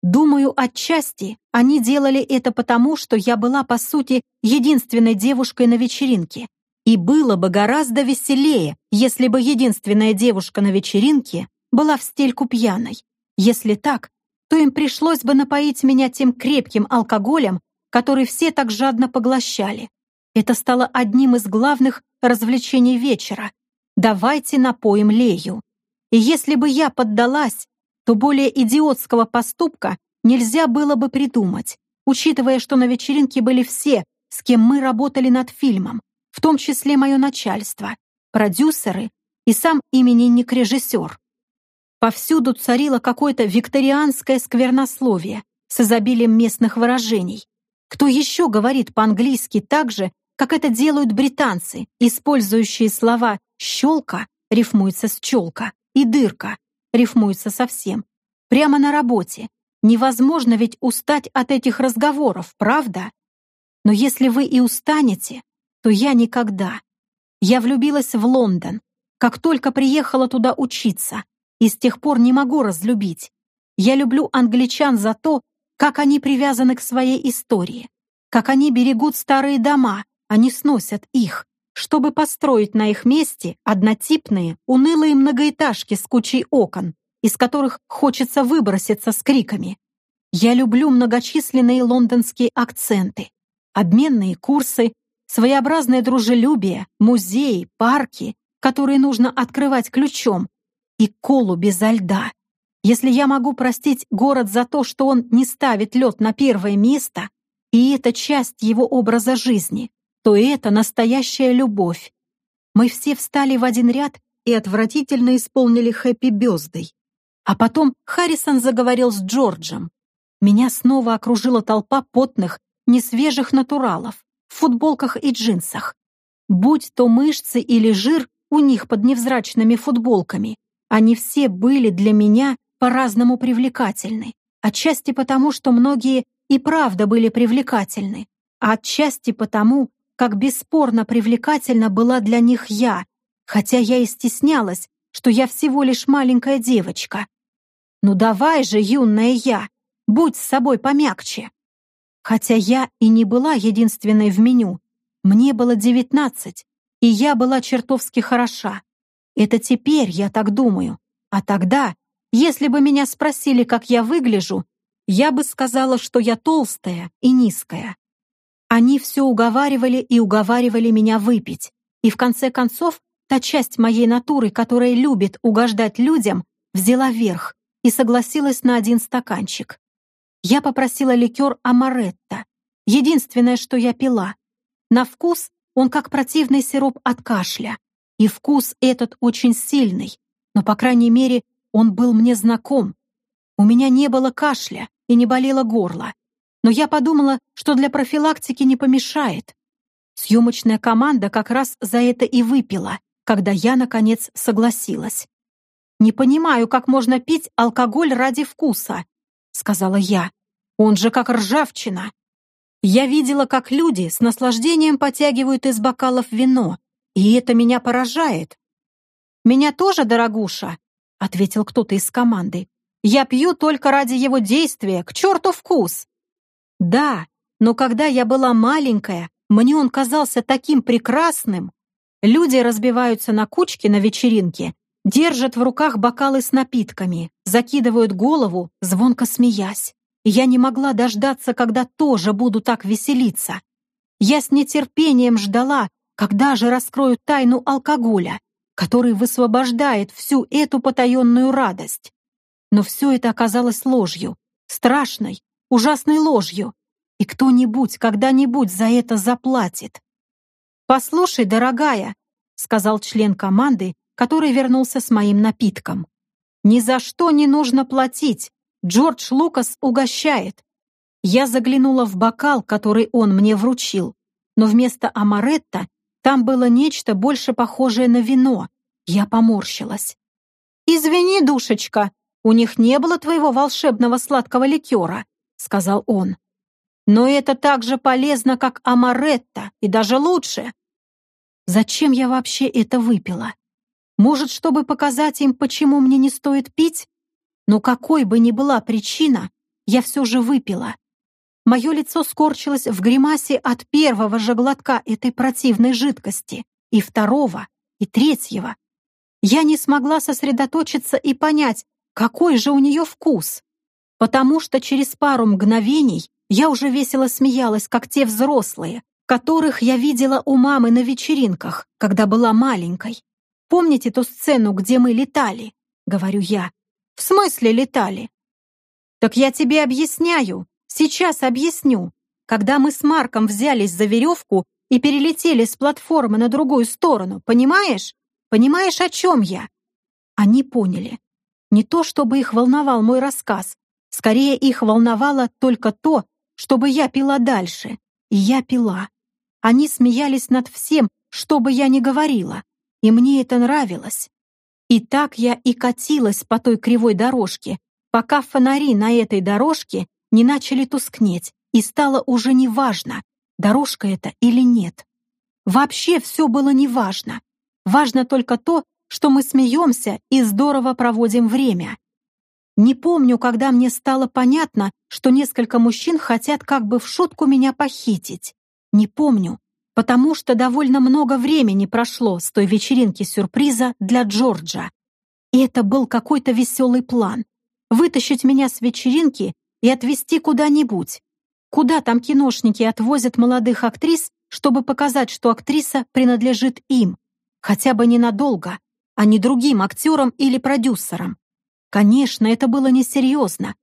Speaker 1: Думаю, отчасти они делали это потому, что я была, по сути, единственной девушкой на вечеринке. И было бы гораздо веселее, если бы единственная девушка на вечеринке была в стельку пьяной. Если так, то им пришлось бы напоить меня тем крепким алкоголем, который все так жадно поглощали. Это стало одним из главных развлечений вечера. Давайте напоим Лею. И если бы я поддалась, то более идиотского поступка нельзя было бы придумать, учитывая, что на вечеринке были все, с кем мы работали над фильмом, в том числе мое начальство, продюсеры и сам именинник-режиссер. Повсюду царило какое-то викторианское сквернословие с изобилием местных выражений. Кто еще говорит по-английски так же, как это делают британцы, использующие слова «щелка» рифмуется с «челка» и «дырка» рифмуется совсем. Прямо на работе. Невозможно ведь устать от этих разговоров, правда? Но если вы и устанете, то я никогда. Я влюбилась в Лондон. как только приехала туда учиться, и с тех пор не могу разлюбить. Я люблю англичан за то, как они привязаны к своей истории, как они берегут старые дома, а не сносят их, чтобы построить на их месте однотипные, унылые многоэтажки с кучей окон, из которых хочется выброситься с криками. Я люблю многочисленные лондонские акценты, обменные курсы, своеобразное дружелюбие, музеи, парки, которые нужно открывать ключом, и колу безо льда. Если я могу простить город за то, что он не ставит лед на первое место, и это часть его образа жизни, то это настоящая любовь. Мы все встали в один ряд и отвратительно исполнили «Хэппи Бёздэй». А потом Харрисон заговорил с Джорджем. Меня снова окружила толпа потных, несвежих натуралов, в футболках и джинсах. Будь то мышцы или жир у них под невзрачными футболками, они все были для меня по-разному привлекательны. Отчасти потому, что многие и правда были привлекательны, а отчасти потому, как бесспорно привлекательна была для них я, хотя я и стеснялась, что я всего лишь маленькая девочка. Ну давай же, юная я, будь с собой помягче. Хотя я и не была единственной в меню, мне было девятнадцать, и я была чертовски хороша. Это теперь я так думаю. А тогда, если бы меня спросили, как я выгляжу, я бы сказала, что я толстая и низкая. Они все уговаривали и уговаривали меня выпить. И в конце концов, та часть моей натуры, которая любит угождать людям, взяла верх и согласилась на один стаканчик. Я попросила ликер амаретто, единственное, что я пила. На вкус он как противный сироп от кашля. И вкус этот очень сильный, но, по крайней мере, он был мне знаком. У меня не было кашля и не болело горло, но я подумала, что для профилактики не помешает. Съемочная команда как раз за это и выпила, когда я, наконец, согласилась. «Не понимаю, как можно пить алкоголь ради вкуса», — сказала я. «Он же как ржавчина». Я видела, как люди с наслаждением потягивают из бокалов вино, и это меня поражает. «Меня тоже, дорогуша», — ответил кто-то из команды. «Я пью только ради его действия, к черту вкус». «Да, но когда я была маленькая, мне он казался таким прекрасным. Люди разбиваются на кучки на вечеринке, держат в руках бокалы с напитками, закидывают голову, звонко смеясь. я не могла дождаться, когда тоже буду так веселиться. Я с нетерпением ждала, когда же раскроют тайну алкоголя, который высвобождает всю эту потаенную радость? Но все это оказалось ложью, страшной, ужасной ложью, и кто-нибудь когда-нибудь за это заплатит. «Послушай, дорогая», — сказал член команды, который вернулся с моим напитком. «Ни за что не нужно платить. Джордж Лукас угощает». Я заглянула в бокал, который он мне вручил, но вместо амаретта там было нечто больше похожее на вино. Я поморщилась. «Извини, душечка, у них не было твоего волшебного сладкого ликера», — сказал он. «Но это так же полезно, как амаретто, и даже лучше». Зачем я вообще это выпила? Может, чтобы показать им, почему мне не стоит пить? Но какой бы ни была причина, я все же выпила. Мое лицо скорчилось в гримасе от первого же глотка этой противной жидкости, и второго, и третьего. Я не смогла сосредоточиться и понять, какой же у нее вкус. Потому что через пару мгновений я уже весело смеялась, как те взрослые, которых я видела у мамы на вечеринках, когда была маленькой. Помните ту сцену, где мы летали? Говорю я. В смысле летали? Так я тебе объясняю. Сейчас объясню. Когда мы с Марком взялись за веревку и перелетели с платформы на другую сторону, понимаешь? Понимаешь, о чем я?» Они поняли. Не то, чтобы их волновал мой рассказ. Скорее, их волновало только то, чтобы я пила дальше. И я пила. Они смеялись над всем, что бы я ни говорила. И мне это нравилось. И так я и катилась по той кривой дорожке, пока фонари на этой дорожке не начали тускнеть, и стало уже неважно, дорожка это или нет. Вообще все было неважно. Важно только то, что мы смеемся и здорово проводим время. Не помню, когда мне стало понятно, что несколько мужчин хотят как бы в шутку меня похитить. Не помню, потому что довольно много времени прошло с той вечеринки сюрприза для Джорджа. И это был какой-то веселый план. Вытащить меня с вечеринки и отвезти куда-нибудь. Куда там киношники отвозят молодых актрис, чтобы показать, что актриса принадлежит им, хотя бы ненадолго, а не другим актерам или продюсерам. Конечно, это было несерьезно.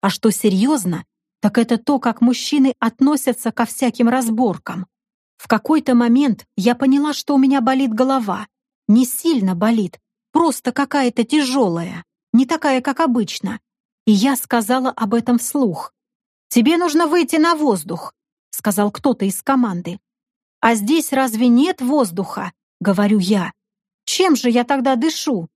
Speaker 1: А что серьезно, так это то, как мужчины относятся ко всяким разборкам. В какой-то момент я поняла, что у меня болит голова. Не сильно болит, просто какая-то тяжелая, не такая, как обычно. И я сказала об этом вслух. «Тебе нужно выйти на воздух», — сказал кто-то из команды. «А здесь разве нет воздуха?» — говорю я. «Чем же я тогда дышу?»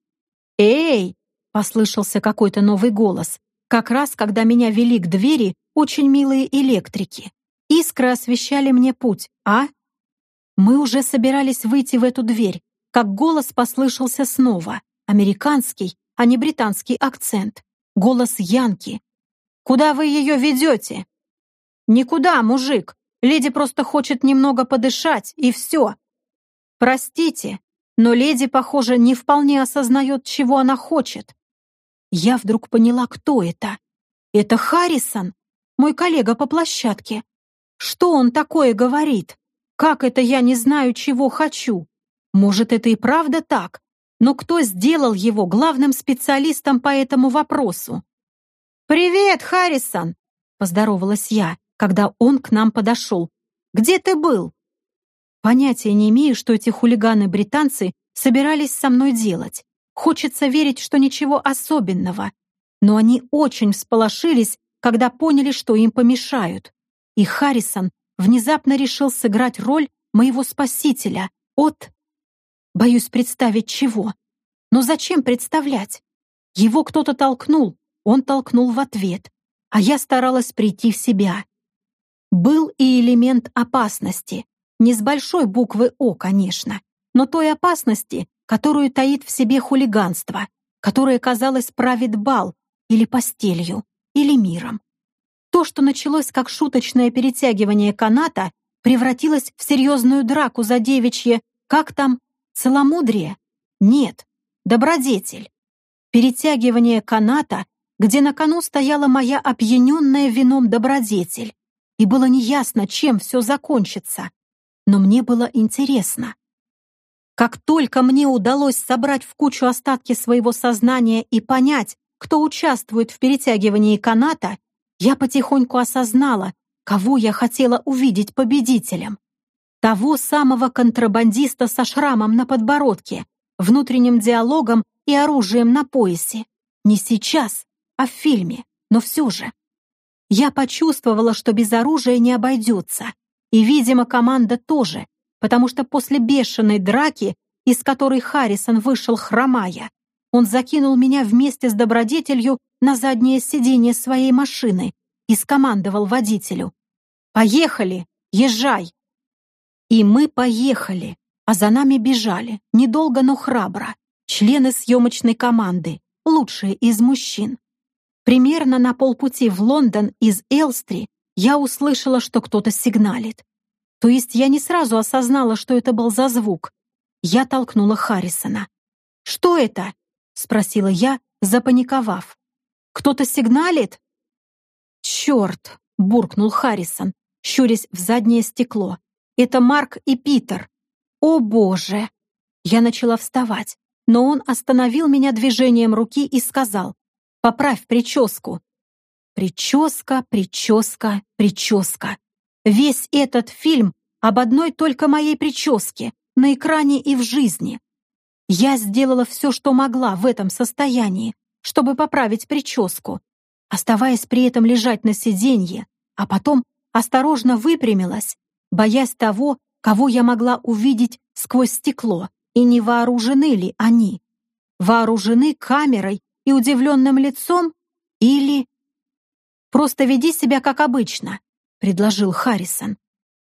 Speaker 1: «Эй!» — послышался какой-то новый голос. Как раз, когда меня вели к двери очень милые электрики. Искры освещали мне путь, а? Мы уже собирались выйти в эту дверь, как голос послышался снова. Американский, а не британский акцент. Голос Янки. «Куда вы ее ведете?» «Никуда, мужик. Леди просто хочет немного подышать, и все». «Простите, но леди, похоже, не вполне осознает, чего она хочет». Я вдруг поняла, кто это. Это Харрисон, мой коллега по площадке. Что он такое говорит? Как это я не знаю, чего хочу? Может, это и правда так? Но кто сделал его главным специалистом по этому вопросу? «Привет, Харрисон!» — поздоровалась я, когда он к нам подошел. «Где ты был?» Понятия не имею, что эти хулиганы-британцы собирались со мной делать. Хочется верить, что ничего особенного. Но они очень всполошились, когда поняли, что им помешают. И Харрисон внезапно решил сыграть роль моего спасителя от... Боюсь представить чего. Но зачем представлять? Его кто-то толкнул, он толкнул в ответ, а я старалась прийти в себя. Был и элемент опасности. Не с большой буквы «О», конечно, но той опасности, которую таит в себе хулиганство, которое, казалось, правит бал или постелью, или миром. То, что началось как шуточное перетягивание каната, превратилось в серьезную драку за девичье, как там, целомудрие? Нет, добродетель. Перетягивание каната, где на кону стояла моя опьяненная вином добродетель, и было неясно, чем все закончится. Но мне было интересно. Как только мне удалось собрать в кучу остатки своего сознания и понять, кто участвует в перетягивании каната, я потихоньку осознала, кого я хотела увидеть победителем. Того самого контрабандиста со шрамом на подбородке, внутренним диалогом и оружием на поясе. Не сейчас, а в фильме, но все же. Я почувствовала, что без оружия не обойдется. И, видимо, команда тоже, потому что после бешеной драки, из которой Харрисон вышел хромая, он закинул меня вместе с добродетелью на заднее сиденье своей машины и скомандовал водителю. «Поехали! Езжай!» И мы поехали, а за нами бежали, недолго, но храбро, члены съемочной команды, лучшие из мужчин. Примерно на полпути в Лондон из Элстри я услышала, что кто-то сигналит. То есть я не сразу осознала, что это был за звук. Я толкнула Харрисона. «Что это?» — спросила я, запаниковав. «Кто-то сигналит?» «Черт!» — буркнул Харрисон, щурясь в заднее стекло. «Это Марк и Питер!» «О, Боже!» Я начала вставать, но он остановил меня движением руки и сказал «Поправь прическу». Прическа, прическа, прическа. Весь этот фильм об одной только моей прическе, на экране и в жизни. Я сделала все, что могла в этом состоянии, чтобы поправить прическу, оставаясь при этом лежать на сиденье, а потом осторожно выпрямилась, боясь того, кого я могла увидеть сквозь стекло, и не вооружены ли они. Вооружены камерой и удивленным лицом или... «Просто веди себя как обычно», — предложил Харрисон.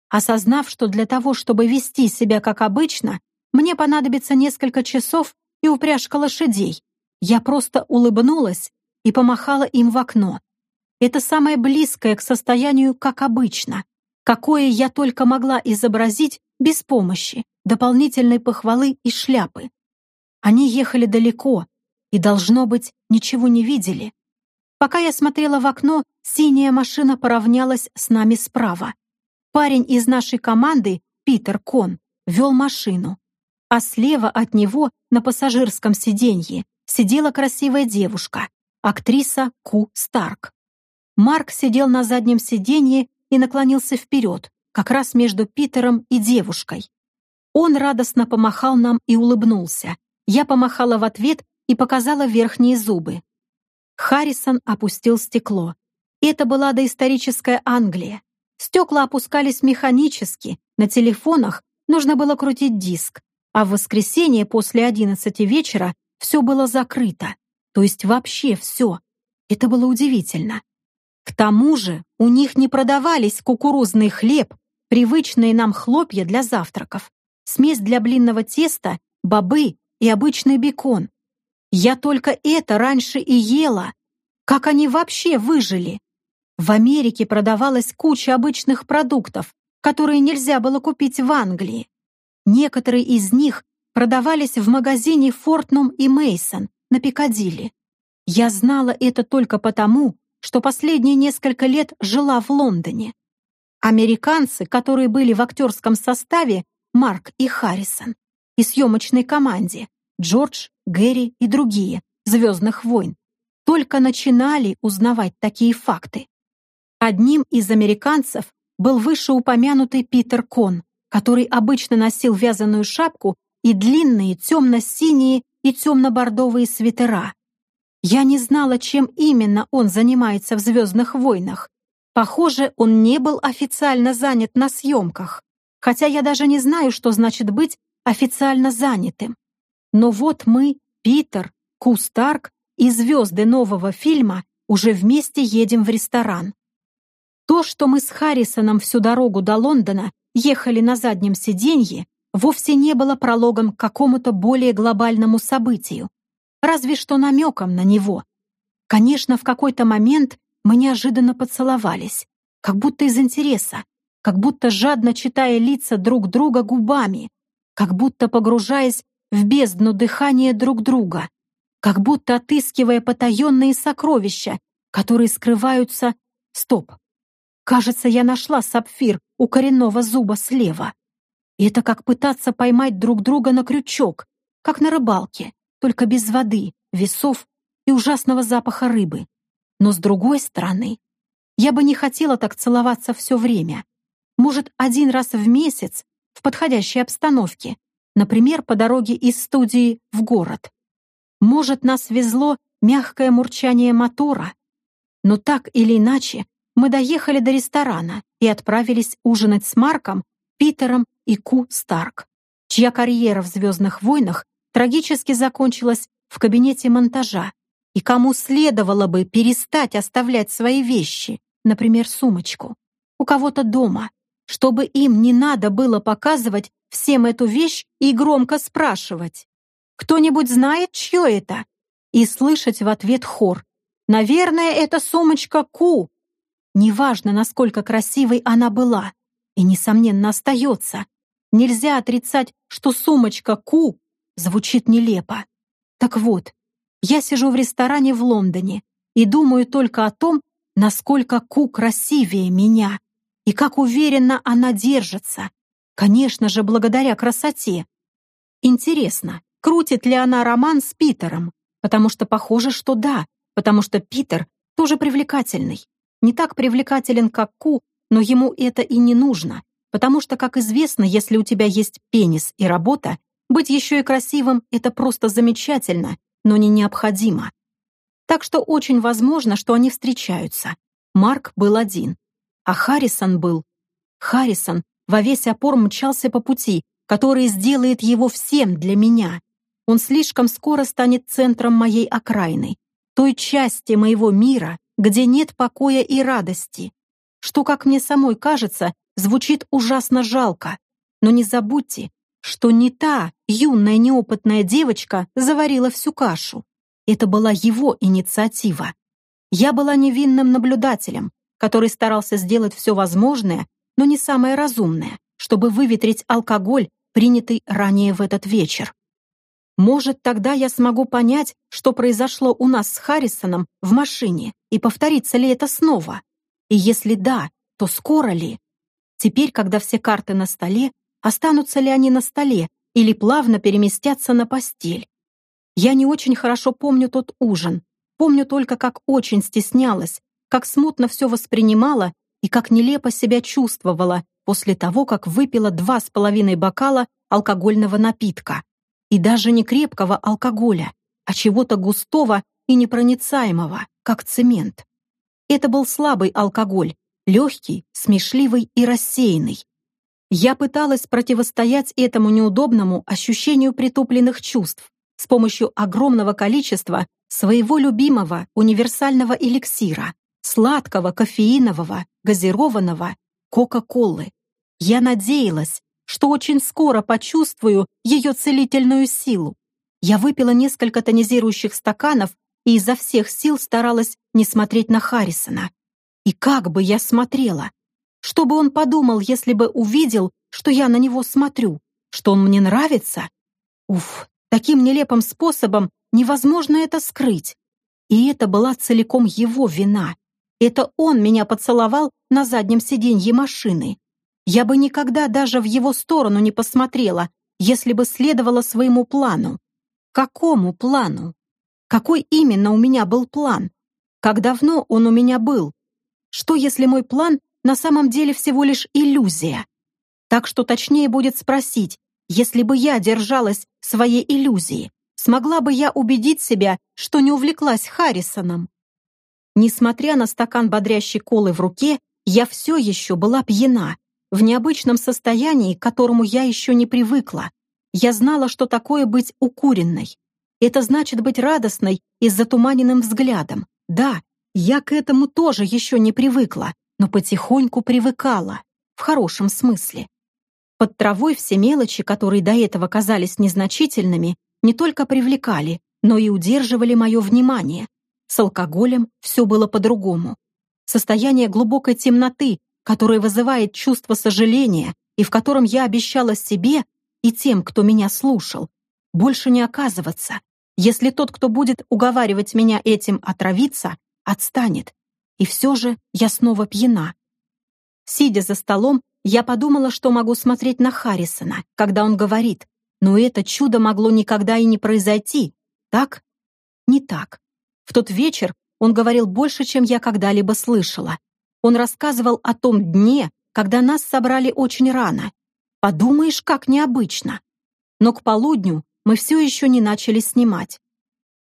Speaker 1: Осознав, что для того, чтобы вести себя как обычно, мне понадобится несколько часов, и упряжка лошадей. Я просто улыбнулась и помахала им в окно. Это самое близкое к состоянию, как обычно, какое я только могла изобразить без помощи, дополнительной похвалы и шляпы. Они ехали далеко и, должно быть, ничего не видели. Пока я смотрела в окно, синяя машина поравнялась с нами справа. Парень из нашей команды, Питер Кон, вел машину, а слева от него на пассажирском сиденье сидела красивая девушка, актриса Ку Старк. Марк сидел на заднем сиденье и наклонился вперед, как раз между Питером и девушкой. Он радостно помахал нам и улыбнулся. Я помахала в ответ и показала верхние зубы. Харрисон опустил стекло. Это была доисторическая Англия. Стекла опускались механически, на телефонах нужно было крутить диск, а в воскресенье после одиннадцати вечера все было закрыто, то есть вообще все. Это было удивительно. К тому же у них не продавались кукурузный хлеб, привычные нам хлопья для завтраков, смесь для блинного теста, бобы и обычный бекон. Я только это раньше и ела. Как они вообще выжили? В Америке продавалась куча обычных продуктов, которые нельзя было купить в Англии. Некоторые из них продавались в магазине Фортнум и Мейсон на Пикадилли. Я знала это только потому, что последние несколько лет жила в Лондоне. Американцы, которые были в актерском составе, Марк и Харрисон, и съемочной команде, Джордж, Гэри и другие, «Звездных войн», только начинали узнавать такие факты. Одним из американцев был вышеупомянутый Питер Кон, который обычно носил вязаную шапку и длинные темно-синие и темно-бордовые свитера. Я не знала, чем именно он занимается в «Звездных войнах». Похоже, он не был официально занят на съемках, хотя я даже не знаю, что значит быть официально занятым. Но вот мы, Питер, Ку Старк и звезды нового фильма уже вместе едем в ресторан. То, что мы с Харрисоном всю дорогу до Лондона ехали на заднем сиденье, вовсе не было прологом к какому-то более глобальному событию, разве что намеком на него. Конечно, в какой-то момент мы неожиданно поцеловались, как будто из интереса, как будто жадно читая лица друг друга губами, как будто погружаясь в бездну дыхания друг друга, как будто отыскивая потаенные сокровища, которые скрываются... Стоп! Кажется, я нашла сапфир у коренного зуба слева. это как пытаться поймать друг друга на крючок, как на рыбалке, только без воды, весов и ужасного запаха рыбы. Но с другой стороны, я бы не хотела так целоваться все время. Может, один раз в месяц, в подходящей обстановке, например, по дороге из студии в город. Может, нас везло мягкое мурчание мотора. Но так или иначе, мы доехали до ресторана и отправились ужинать с Марком, Питером и Ку Старк, чья карьера в «Звездных войнах» трагически закончилась в кабинете монтажа, и кому следовало бы перестать оставлять свои вещи, например, сумочку, у кого-то дома, чтобы им не надо было показывать всем эту вещь и громко спрашивать. «Кто-нибудь знает, чье это?» И слышать в ответ хор. «Наверное, это сумочка Ку, Неважно, насколько красивой она была, и, несомненно, остается. Нельзя отрицать, что сумочка Ку звучит нелепо. Так вот, я сижу в ресторане в Лондоне и думаю только о том, насколько Ку красивее меня и как уверенно она держится. Конечно же, благодаря красоте. Интересно, крутит ли она роман с Питером? Потому что похоже, что да, потому что Питер тоже привлекательный не так привлекателен, как Ку, но ему это и не нужно, потому что, как известно, если у тебя есть пенис и работа, быть еще и красивым — это просто замечательно, но не необходимо. Так что очень возможно, что они встречаются. Марк был один, а Харрисон был. Харрисон во весь опор мчался по пути, который сделает его всем для меня. Он слишком скоро станет центром моей окраины, той части моего мира, где нет покоя и радости, что, как мне самой кажется, звучит ужасно жалко. Но не забудьте, что не та юная неопытная девочка заварила всю кашу. Это была его инициатива. Я была невинным наблюдателем, который старался сделать все возможное, но не самое разумное, чтобы выветрить алкоголь, принятый ранее в этот вечер. Может, тогда я смогу понять, что произошло у нас с Харрисоном в машине, и повторится ли это снова. И если да, то скоро ли? Теперь, когда все карты на столе, останутся ли они на столе или плавно переместятся на постель? Я не очень хорошо помню тот ужин. Помню только, как очень стеснялась, как смутно все воспринимала и как нелепо себя чувствовала после того, как выпила два с половиной бокала алкогольного напитка. И даже не крепкого алкоголя, а чего-то густого и непроницаемого, как цемент. Это был слабый алкоголь, легкий, смешливый и рассеянный. Я пыталась противостоять этому неудобному ощущению притупленных чувств, с помощью огромного количества своего любимого универсального эликсира, сладкого, кофеинового, газированного, Кока-Колы. Я надеялась, что очень скоро почувствую ее целительную силу. Я выпила несколько тонизирующих стаканов и изо всех сил старалась не смотреть на Харрисона. И как бы я смотрела? Что бы он подумал, если бы увидел, что я на него смотрю? Что он мне нравится? Уф, Таким нелепым способом невозможно это скрыть. И это была целиком его вина. Это он меня поцеловал на заднем сиденье машины. Я бы никогда даже в его сторону не посмотрела, если бы следовала своему плану. Какому плану? Какой именно у меня был план? Как давно он у меня был? Что, если мой план на самом деле всего лишь иллюзия? Так что точнее будет спросить, если бы я держалась своей иллюзии, смогла бы я убедить себя, что не увлеклась Харрисоном? Несмотря на стакан бодрящей колы в руке, я все еще была пьяна, в необычном состоянии, к которому я еще не привыкла. Я знала, что такое быть укуренной. Это значит быть радостной и с затуманенным взглядом. Да, я к этому тоже еще не привыкла, но потихоньку привыкала, в хорошем смысле. Под травой все мелочи, которые до этого казались незначительными, не только привлекали, но и удерживали мое внимание. С алкоголем все было по-другому. Состояние глубокой темноты, которое вызывает чувство сожаления и в котором я обещала себе и тем, кто меня слушал, больше не оказываться, если тот, кто будет уговаривать меня этим отравиться, отстанет. И все же я снова пьяна. Сидя за столом, я подумала, что могу смотреть на Харрисона, когда он говорит, но это чудо могло никогда и не произойти. Так? Не так. В тот вечер он говорил больше, чем я когда-либо слышала. Он рассказывал о том дне, когда нас собрали очень рано. Подумаешь, как необычно. Но к полудню мы все еще не начали снимать.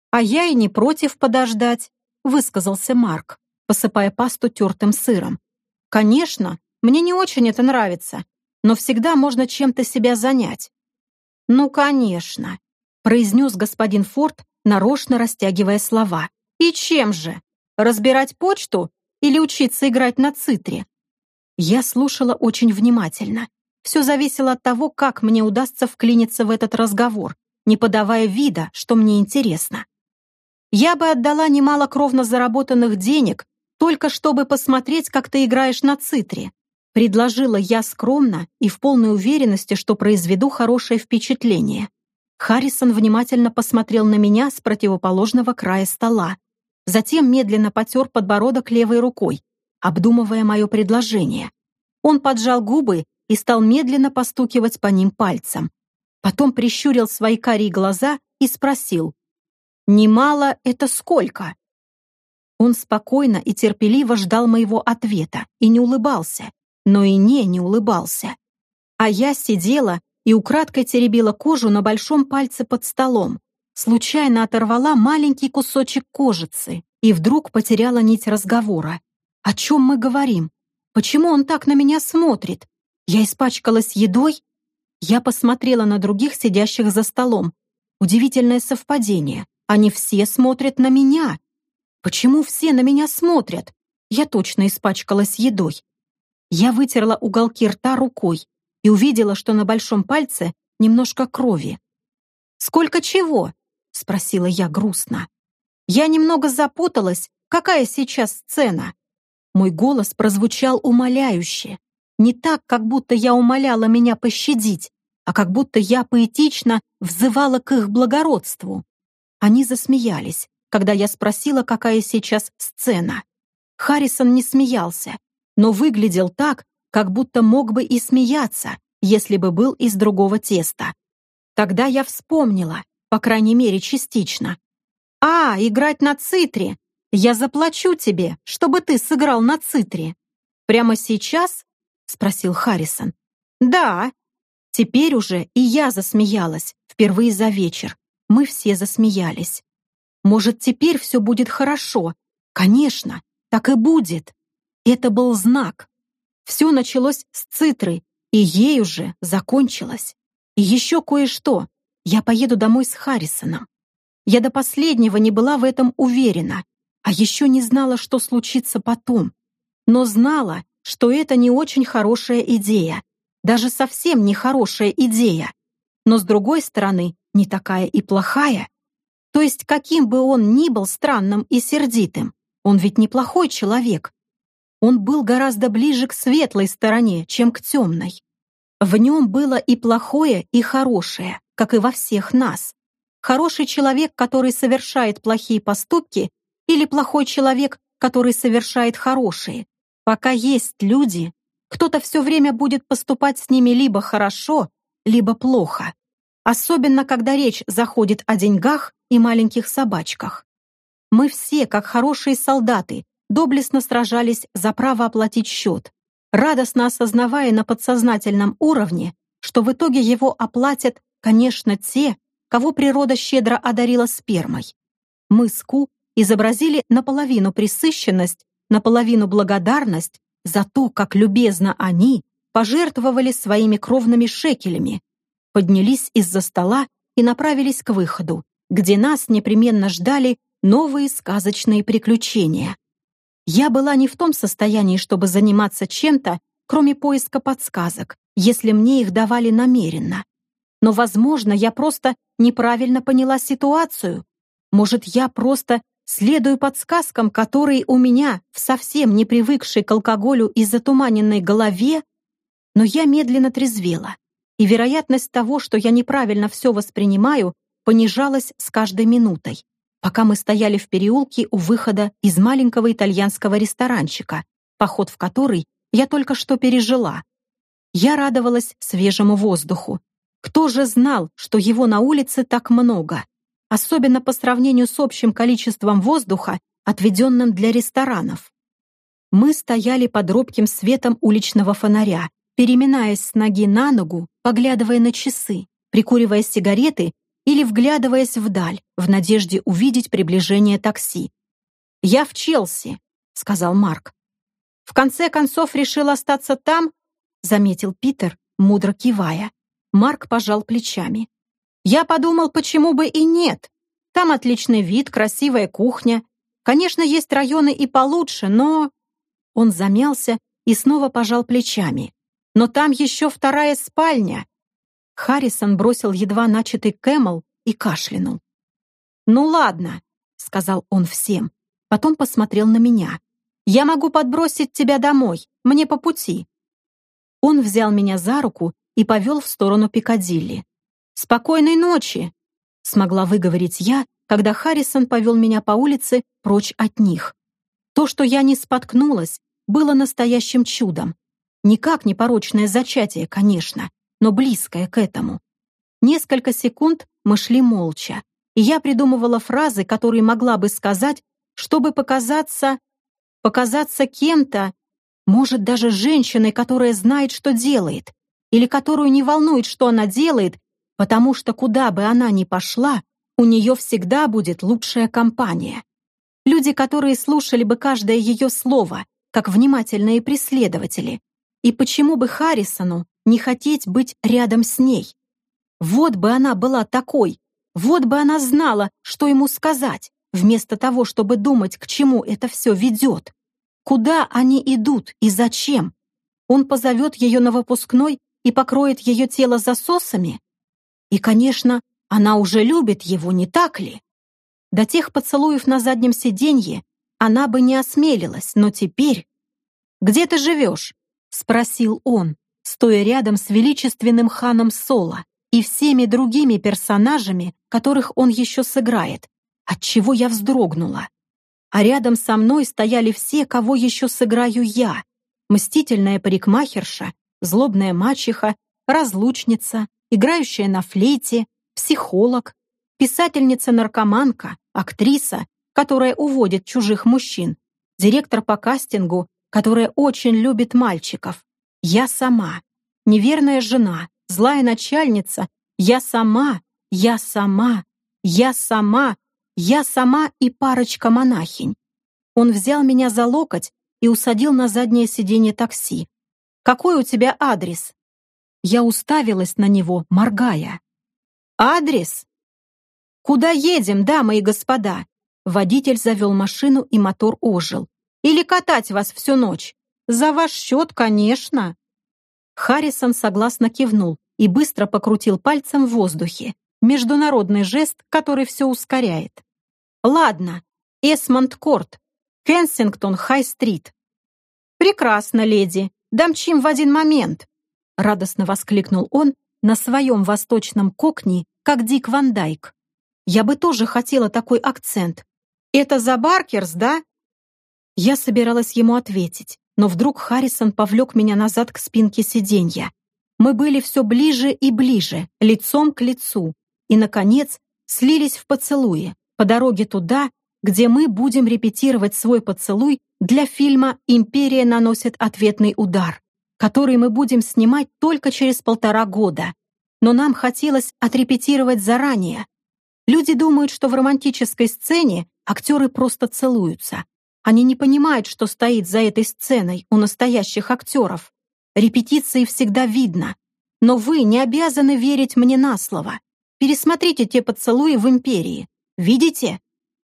Speaker 1: «А я и не против подождать», — высказался Марк, посыпая пасту тертым сыром. «Конечно, мне не очень это нравится, но всегда можно чем-то себя занять». «Ну, конечно», — произнес господин Форд, нарочно растягивая слова. «И чем же? Разбирать почту или учиться играть на цитре?» Я слушала очень внимательно. Все зависело от того, как мне удастся вклиниться в этот разговор, не подавая вида, что мне интересно. Я бы отдала немало кровно заработанных денег, только чтобы посмотреть, как ты играешь на цитре. Предложила я скромно и в полной уверенности, что произведу хорошее впечатление. Харрисон внимательно посмотрел на меня с противоположного края стола. Затем медленно потер подбородок левой рукой, обдумывая мое предложение. Он поджал губы и стал медленно постукивать по ним пальцем. Потом прищурил свои карие глаза и спросил. «Немало это сколько?» Он спокойно и терпеливо ждал моего ответа и не улыбался, но и не не улыбался. А я сидела и украдкой теребила кожу на большом пальце под столом, случайно оторвала маленький кусочек кожицы и вдруг потеряла нить разговора. О чем мы говорим? Почему он так на меня смотрит? Я испачкалась едой? Я посмотрела на других, сидящих за столом. Удивительное совпадение. Они все смотрят на меня. Почему все на меня смотрят? Я точно испачкалась едой. Я вытерла уголки рта рукой и увидела, что на большом пальце немножко крови. «Сколько чего?» — спросила я грустно. «Я немного запуталась. Какая сейчас сцена?» Мой голос прозвучал умоляюще. Не так, как будто я умоляла меня пощадить, а как будто я поэтично взывала к их благородству. Они засмеялись, когда я спросила, какая сейчас сцена. Харрисон не смеялся, но выглядел так, как будто мог бы и смеяться, если бы был из другого теста. Тогда я вспомнила, по крайней мере, частично. «А, играть на цитре! Я заплачу тебе, чтобы ты сыграл на цитре!» «Прямо сейчас?» — спросил Харрисон. «Да». Теперь уже и я засмеялась, впервые за вечер. Мы все засмеялись. «Может, теперь все будет хорошо?» «Конечно, так и будет!» Это был знак. Все началось с цитры, и ей уже закончилось. И еще кое-что. Я поеду домой с Харрисоном. Я до последнего не была в этом уверена, а еще не знала, что случится потом. Но знала, что это не очень хорошая идея, даже совсем не хорошая идея. Но с другой стороны, не такая и плохая. То есть, каким бы он ни был странным и сердитым, он ведь неплохой человек, он был гораздо ближе к светлой стороне, чем к темной. В нем было и плохое, и хорошее, как и во всех нас. Хороший человек, который совершает плохие поступки, или плохой человек, который совершает хорошие. Пока есть люди, кто-то все время будет поступать с ними либо хорошо, либо плохо. Особенно, когда речь заходит о деньгах и маленьких собачках. Мы все, как хорошие солдаты, доблестно сражались за право оплатить счет, радостно осознавая на подсознательном уровне, что в итоге его оплатят, конечно, те, кого природа щедро одарила спермой. Мы с Ку изобразили наполовину присыщенность, наполовину благодарность за то, как любезно они пожертвовали своими кровными шекелями, поднялись из-за стола и направились к выходу, где нас непременно ждали новые сказочные приключения. Я была не в том состоянии, чтобы заниматься чем-то, кроме поиска подсказок, если мне их давали намеренно. Но, возможно, я просто неправильно поняла ситуацию. Может, я просто следую подсказкам, которые у меня в совсем не привыкшей к алкоголю и затуманенной голове, но я медленно трезвела, и вероятность того, что я неправильно все воспринимаю, понижалась с каждой минутой пока мы стояли в переулке у выхода из маленького итальянского ресторанчика, поход в который я только что пережила. Я радовалась свежему воздуху. Кто же знал, что его на улице так много? Особенно по сравнению с общим количеством воздуха, отведенным для ресторанов. Мы стояли под робким светом уличного фонаря, переминаясь с ноги на ногу, поглядывая на часы, прикуривая сигареты или вглядываясь вдаль, в надежде увидеть приближение такси. «Я в Челси», — сказал Марк. «В конце концов решил остаться там?» — заметил Питер, мудро кивая. Марк пожал плечами. «Я подумал, почему бы и нет. Там отличный вид, красивая кухня. Конечно, есть районы и получше, но...» Он замялся и снова пожал плечами. «Но там еще вторая спальня, Харрисон бросил едва начатый кэмл и кашлянул. «Ну ладно», — сказал он всем, потом посмотрел на меня. «Я могу подбросить тебя домой, мне по пути». Он взял меня за руку и повел в сторону Пикадилли. «Спокойной ночи!» — смогла выговорить я, когда Харрисон повел меня по улице прочь от них. То, что я не споткнулась, было настоящим чудом. Никак не порочное зачатие, конечно, но близкое к этому. Несколько секунд мы шли молча, и я придумывала фразы, которые могла бы сказать, чтобы показаться... показаться кем-то, может, даже женщиной, которая знает, что делает, или которую не волнует, что она делает, потому что куда бы она ни пошла, у нее всегда будет лучшая компания. Люди, которые слушали бы каждое ее слово, как внимательные преследователи. И почему бы Харрисону не хотеть быть рядом с ней. Вот бы она была такой, вот бы она знала, что ему сказать, вместо того, чтобы думать, к чему это все ведет. Куда они идут и зачем? Он позовет ее на выпускной и покроет ее тело засосами? И, конечно, она уже любит его, не так ли? До тех поцелуев на заднем сиденье она бы не осмелилась, но теперь... «Где ты живешь?» — спросил он, стоя рядом с величественным ханом Соло и всеми другими персонажами, которых он еще сыграет, отчего я вздрогнула. А рядом со мной стояли все, кого еще сыграю я. Мстительная парикмахерша, злобная мачеха, разлучница, играющая на флейте, психолог, писательница-наркоманка, актриса, которая уводит чужих мужчин, директор по кастингу, которая очень любит мальчиков, я сама, неверная жена, злая начальница, я сама, я сама, я сама, я сама и парочка монахинь. Он взял меня за локоть и усадил на заднее сиденье такси. «Какой у тебя адрес?» Я уставилась на него, моргая. «Адрес?» «Куда едем, дамы и господа?» Водитель завел машину, и мотор ожил. «Или катать вас всю ночь?» «За ваш счет, конечно!» Харрисон согласно кивнул и быстро покрутил пальцем в воздухе. Международный жест, который все ускоряет. «Ладно, Эсмонд-Корт, Кенсингтон, Хай-стрит». «Прекрасно, леди, дамчим в один момент!» Радостно воскликнул он на своем восточном кокни, как Дик Ван Дайк. «Я бы тоже хотела такой акцент. Это за Баркерс, да?» Я собиралась ему ответить, но вдруг Харрисон повлек меня назад к спинке сиденья. Мы были все ближе и ближе, лицом к лицу, и, наконец, слились в поцелуе по дороге туда, где мы будем репетировать свой поцелуй для фильма «Империя наносит ответный удар», который мы будем снимать только через полтора года. Но нам хотелось отрепетировать заранее. Люди думают, что в романтической сцене актеры просто целуются, они не понимают, что стоит за этой сценой у настоящих актеров. Репетиции всегда видно. Но вы не обязаны верить мне на слово. Пересмотрите те поцелуи в «Империи». Видите?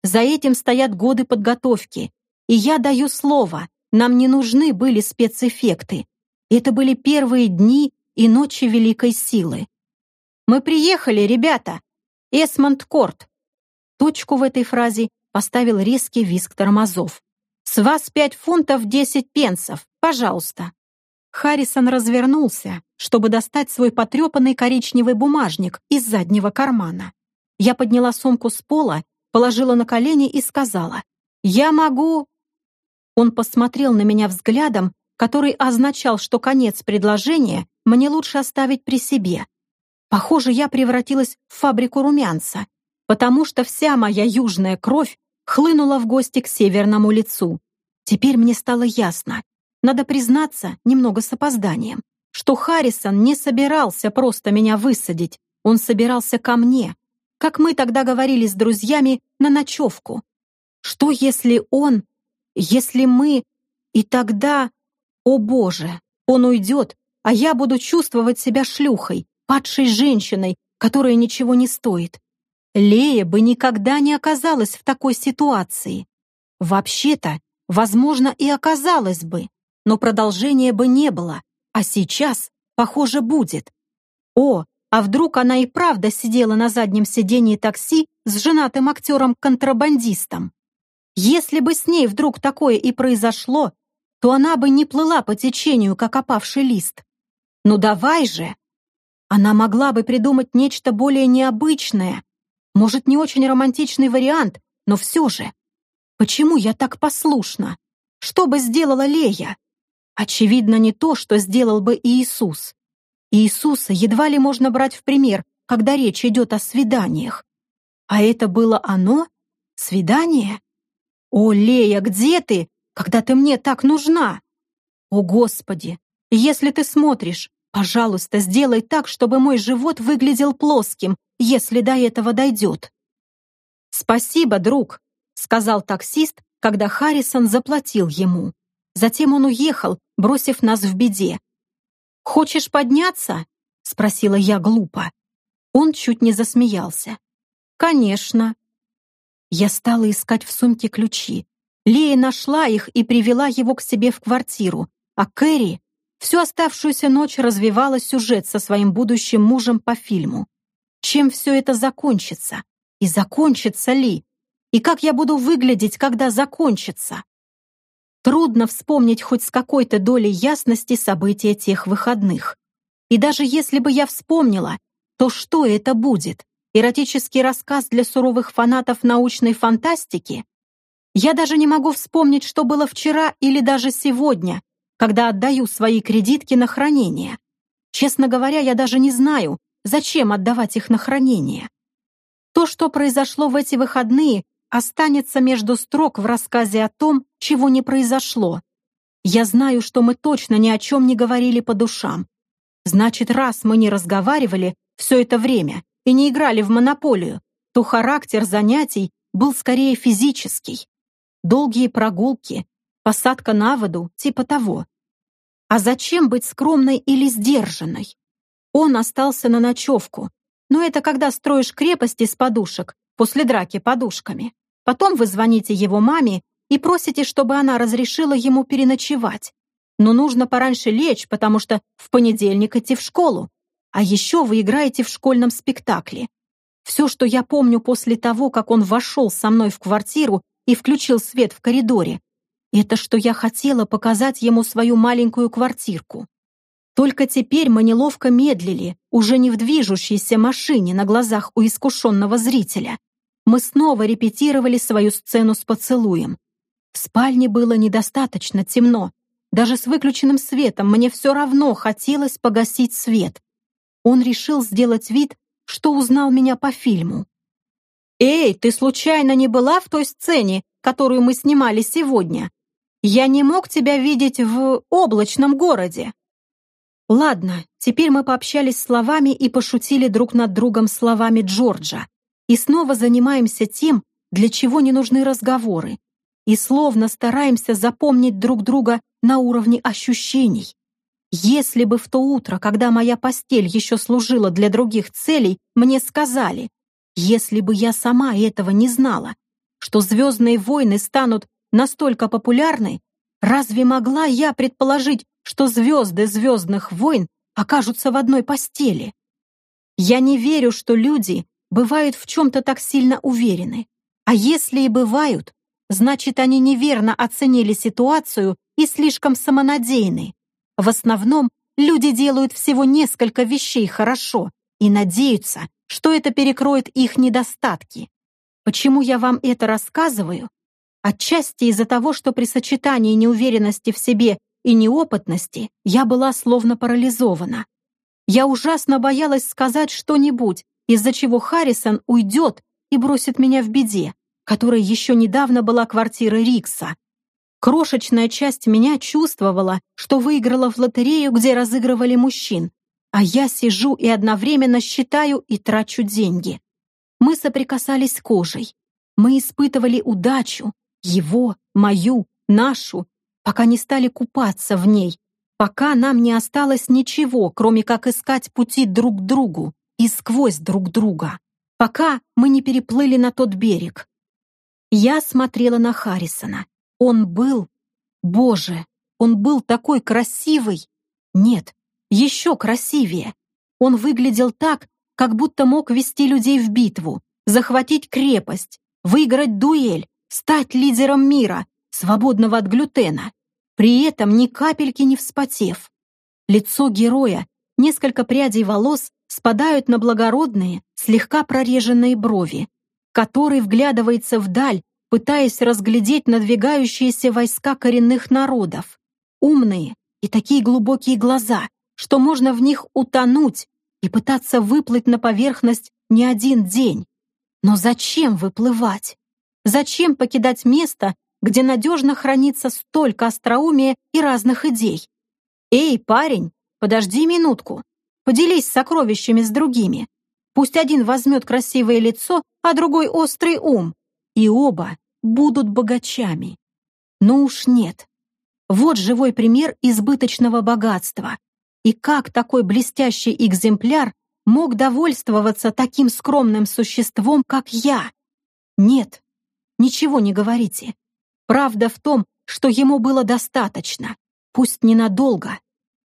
Speaker 1: За этим стоят годы подготовки. И я даю слово, нам не нужны были спецэффекты. Это были первые дни и ночи великой силы. «Мы приехали, ребята! Эсмонд Корт!» Точку в этой фразе поставил резкий визг тормозов. «С вас пять фунтов десять пенсов, пожалуйста». Харрисон развернулся, чтобы достать свой потрепанный коричневый бумажник из заднего кармана. Я подняла сумку с пола, положила на колени и сказала, «Я могу...» Он посмотрел на меня взглядом, который означал, что конец предложения мне лучше оставить при себе. Похоже, я превратилась в фабрику румянца, потому что вся моя южная кровь хлынула в гости к северному лицу. Теперь мне стало ясно, надо признаться, немного с опозданием, что Харрисон не собирался просто меня высадить, он собирался ко мне, как мы тогда говорили с друзьями, на ночевку. Что если он, если мы, и тогда, о боже, он уйдет, а я буду чувствовать себя шлюхой, падшей женщиной, которая ничего не стоит. Лея бы никогда не оказалась в такой ситуации. Вообще-то, возможно, и оказалась бы, но продолжения бы не было, а сейчас, похоже, будет. О, а вдруг она и правда сидела на заднем сидении такси с женатым актером-контрабандистом? Если бы с ней вдруг такое и произошло, то она бы не плыла по течению, как опавший лист. Ну давай же! Она могла бы придумать нечто более необычное, может, не очень романтичный вариант, но все же. Почему я так послушна? Что бы сделала Лея? Очевидно, не то, что сделал бы Иисус. Иисуса едва ли можно брать в пример, когда речь идет о свиданиях. А это было оно? Свидание? О, Лея, где ты, когда ты мне так нужна? О, Господи, если ты смотришь, пожалуйста, сделай так, чтобы мой живот выглядел плоским, если до этого дойдет. «Спасибо, друг», — сказал таксист, когда Харрисон заплатил ему. Затем он уехал, бросив нас в беде. «Хочешь подняться?» — спросила я глупо. Он чуть не засмеялся. «Конечно». Я стала искать в сумке ключи. Лея нашла их и привела его к себе в квартиру, а Кэрри всю оставшуюся ночь развивала сюжет со своим будущим мужем по фильму. Чем все это закончится? И закончится ли? И как я буду выглядеть, когда закончится? Трудно вспомнить хоть с какой-то долей ясности события тех выходных. И даже если бы я вспомнила, то что это будет? Эротический рассказ для суровых фанатов научной фантастики? Я даже не могу вспомнить, что было вчера или даже сегодня, когда отдаю свои кредитки на хранение. Честно говоря, я даже не знаю, зачем отдавать их на хранение. То, что произошло в эти выходные, останется между строк в рассказе о том, чего не произошло. Я знаю, что мы точно ни о чем не говорили по душам. Значит, раз мы не разговаривали все это время и не играли в монополию, то характер занятий был скорее физический. Долгие прогулки, посадка на воду, типа того. А зачем быть скромной или сдержанной? Он остался на ночевку. Но это когда строишь крепости из подушек, после драки подушками. Потом вы звоните его маме и просите, чтобы она разрешила ему переночевать. Но нужно пораньше лечь, потому что в понедельник идти в школу. А еще вы играете в школьном спектакле. Все, что я помню после того, как он вошел со мной в квартиру и включил свет в коридоре. Это что я хотела показать ему свою маленькую квартирку. Только теперь мы неловко медлили, уже не в движущейся машине на глазах у искушенного зрителя. Мы снова репетировали свою сцену с поцелуем. В спальне было недостаточно темно. Даже с выключенным светом мне все равно хотелось погасить свет. Он решил сделать вид, что узнал меня по фильму. «Эй, ты случайно не была в той сцене, которую мы снимали сегодня? Я не мог тебя видеть в облачном городе». Ладно, теперь мы пообщались словами и пошутили друг над другом словами Джорджа. И снова занимаемся тем, для чего не нужны разговоры. И словно стараемся запомнить друг друга на уровне ощущений. Если бы в то утро, когда моя постель еще служила для других целей, мне сказали, если бы я сама этого не знала, что «Звездные войны» станут настолько популярны, разве могла я предположить, что звезды «Звездных войн» окажутся в одной постели? Я не верю, что люди бывают в чем-то так сильно уверены. А если и бывают, значит, они неверно оценили ситуацию и слишком самонадеяны. В основном люди делают всего несколько вещей хорошо и надеются, что это перекроет их недостатки. Почему я вам это рассказываю? Отчасти из-за того, что при сочетании неуверенности в себе и неопытности я была словно парализована. Я ужасно боялась сказать что-нибудь, из-за чего Харрисон уйдет и бросит меня в беде, которая еще недавно была квартирой Рикса. Крошечная часть меня чувствовала, что выиграла в лотерею, где разыгрывали мужчин, а я сижу и одновременно считаю и трачу деньги. Мы соприкасались кожей. Мы испытывали удачу, его, мою, нашу, пока не стали купаться в ней, пока нам не осталось ничего, кроме как искать пути друг к другу и сквозь друг друга, пока мы не переплыли на тот берег. Я смотрела на Харрисона. Он был... Боже, он был такой красивый! Нет, еще красивее. Он выглядел так, как будто мог вести людей в битву, захватить крепость, выиграть дуэль, стать лидером мира, свободного от глютена, при этом ни капельки не вспотев. Лицо героя, несколько прядей волос спадают на благородные, слегка прореженные брови, который вглядывается вдаль, пытаясь разглядеть надвигающиеся войска коренных народов. Умные и такие глубокие глаза, что можно в них утонуть и пытаться выплыть на поверхность не один день. Но зачем выплывать? Зачем покидать место, где надежно хранится столько остроумия и разных идей? Эй, парень, подожди минутку. Поделись сокровищами с другими. Пусть один возьмет красивое лицо, а другой острый ум. И оба будут богачами. Но уж нет. Вот живой пример избыточного богатства. И как такой блестящий экземпляр мог довольствоваться таким скромным существом, как я? Нет, ничего не говорите. Правда в том, что ему было достаточно, пусть ненадолго,